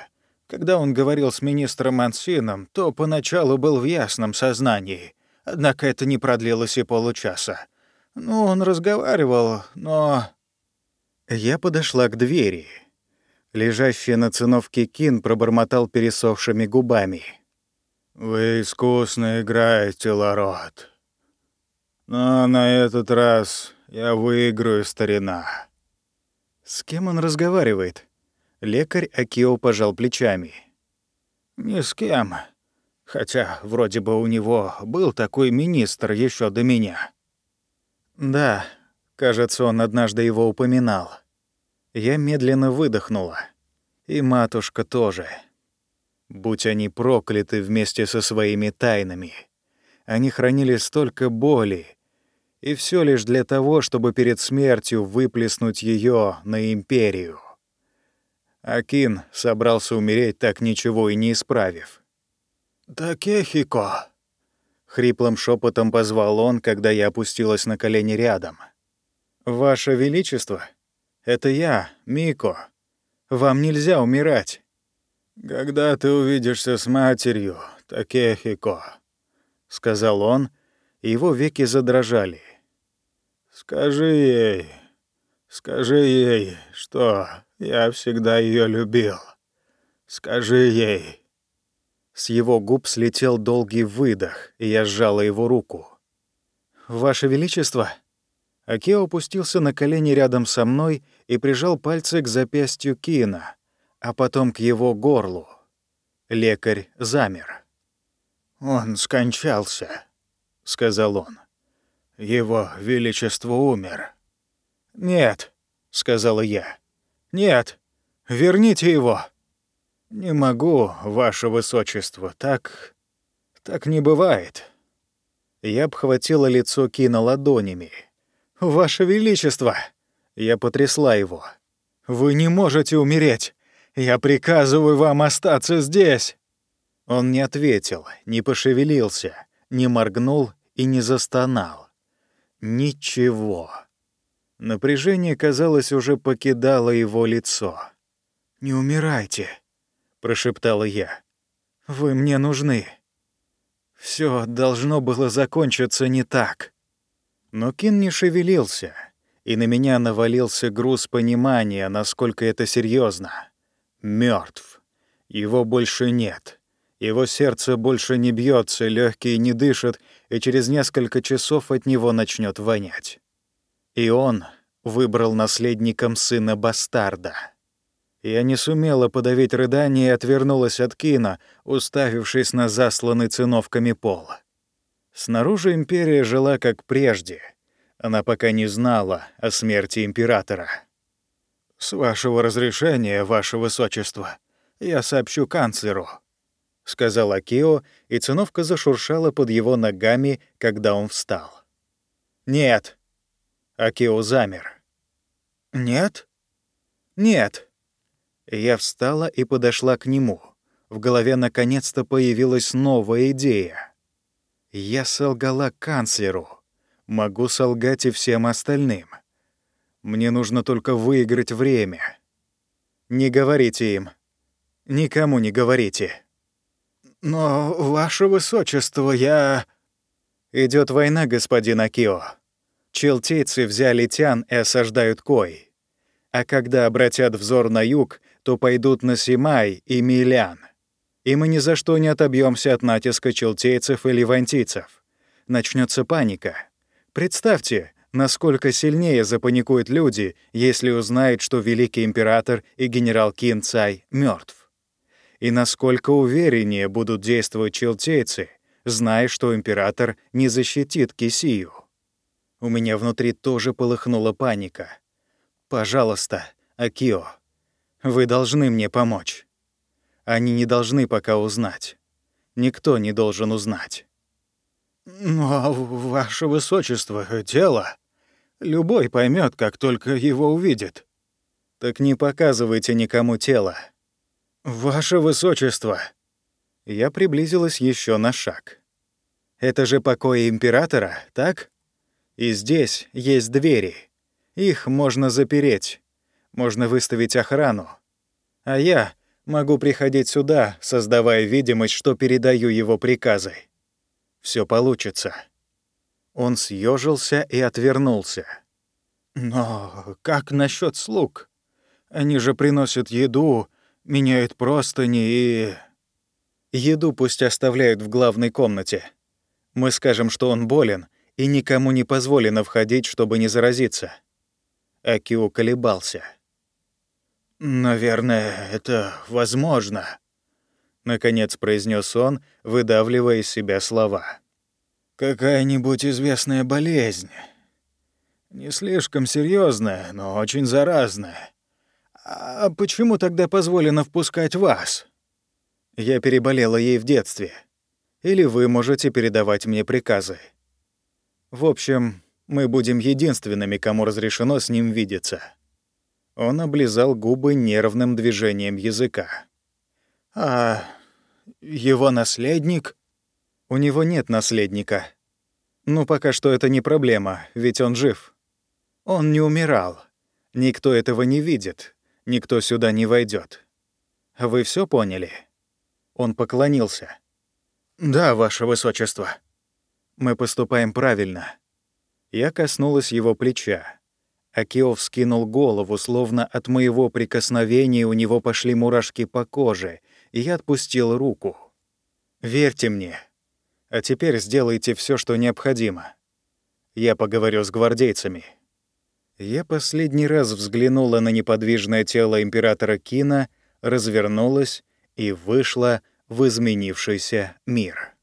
Когда он говорил с министром Мансином, то поначалу был в ясном сознании, однако это не продлилось и получаса. Ну, он разговаривал, но... Я подошла к двери. Лежащий на циновке Кин пробормотал пересохшими губами. «Вы искусно играете, Ларот. Но на этот раз я выиграю, старина». «С кем он разговаривает?» Лекарь Акио пожал плечами. «Ни с кем. Хотя вроде бы у него был такой министр еще до меня». «Да, кажется, он однажды его упоминал». Я медленно выдохнула. И матушка тоже. Будь они прокляты вместе со своими тайнами. Они хранили столько боли, и все лишь для того, чтобы перед смертью выплеснуть ее на империю. Акин собрался умереть, так ничего и не исправив. «Такехико!» — хриплым шепотом позвал он, когда я опустилась на колени рядом. «Ваше Величество!» Это я, Мико. Вам нельзя умирать. Когда ты увидишься с матерью, Такехико, сказал он, и его веки задрожали. Скажи ей, скажи ей, что я всегда ее любил. Скажи ей. С его губ слетел долгий выдох, и я сжала его руку. «Ваше Величество!» Акео опустился на колени рядом со мной и прижал пальцы к запястью Кина, а потом к его горлу. Лекарь замер. «Он скончался», — сказал он. «Его Величество умер». «Нет», — сказала я. «Нет, верните его». «Не могу, ваше высочество, так... так не бывает». Я обхватила лицо Кина ладонями. «Ваше Величество!» Я потрясла его. «Вы не можете умереть! Я приказываю вам остаться здесь!» Он не ответил, не пошевелился, не моргнул и не застонал. Ничего. Напряжение, казалось, уже покидало его лицо. «Не умирайте», — прошептала я. «Вы мне нужны». Все должно было закончиться не так. Но Кин не шевелился, и на меня навалился груз понимания, насколько это серьезно. Мертв. Его больше нет. Его сердце больше не бьется, легкие не дышат, и через несколько часов от него начнет вонять. И он выбрал наследником сына бастарда. Я не сумела подавить рыдание и отвернулась от Кина, уставившись на засланный циновками пол. Снаружи империя жила как прежде. Она пока не знала о смерти императора. «С вашего разрешения, ваше высочество, я сообщу канцлеру», — сказал Акио, и циновка зашуршала под его ногами, когда он встал. «Нет». Акио замер. «Нет?» «Нет». Я встала и подошла к нему. В голове наконец-то появилась новая идея. Я солгала канцлеру. Могу солгать и всем остальным. Мне нужно только выиграть время. Не говорите им. Никому не говорите. Но, ваше высочество, я... Идет война, господин Акио. Челтейцы взяли Тян и осаждают Кой. А когда обратят взор на юг, то пойдут на Симай и Милян. И мы ни за что не отобьемся от натиска челтейцев и левантийцев. Начнется паника. Представьте, насколько сильнее запаникуют люди, если узнают, что великий император и генерал Кин Цай мертв. И насколько увереннее будут действовать челтейцы, зная, что император не защитит Кисию. У меня внутри тоже полыхнула паника. «Пожалуйста, Акио, вы должны мне помочь. Они не должны пока узнать. Никто не должен узнать». «Ну, а ваше высочество, дело...» Любой поймет, как только его увидит. Так не показывайте никому тело. Ваше высочество. Я приблизилась еще на шаг. Это же покои императора, так? И здесь есть двери. Их можно запереть. Можно выставить охрану. А я могу приходить сюда, создавая видимость, что передаю его приказы. Все получится. Он съежился и отвернулся. «Но как насчет слуг? Они же приносят еду, меняют простыни и...» «Еду пусть оставляют в главной комнате. Мы скажем, что он болен, и никому не позволено входить, чтобы не заразиться». Акио колебался. «Наверное, это возможно», — наконец произнес он, выдавливая из себя слова. Какая-нибудь известная болезнь. Не слишком серьезная, но очень заразная. А почему тогда позволено впускать вас? Я переболела ей в детстве. Или вы можете передавать мне приказы. В общем, мы будем единственными, кому разрешено с ним видеться. Он облизал губы нервным движением языка. А его наследник? У него нет наследника. Ну, пока что это не проблема, ведь он жив. Он не умирал. Никто этого не видит. Никто сюда не войдет. Вы все поняли? Он поклонился. Да, ваше высочество. Мы поступаем правильно. Я коснулась его плеча. Акио вскинул голову, словно от моего прикосновения у него пошли мурашки по коже, и я отпустил руку. «Верьте мне, а теперь сделайте все, что необходимо. Я поговорю с гвардейцами». Я последний раз взглянула на неподвижное тело императора Кина, развернулась и вышла в изменившийся мир.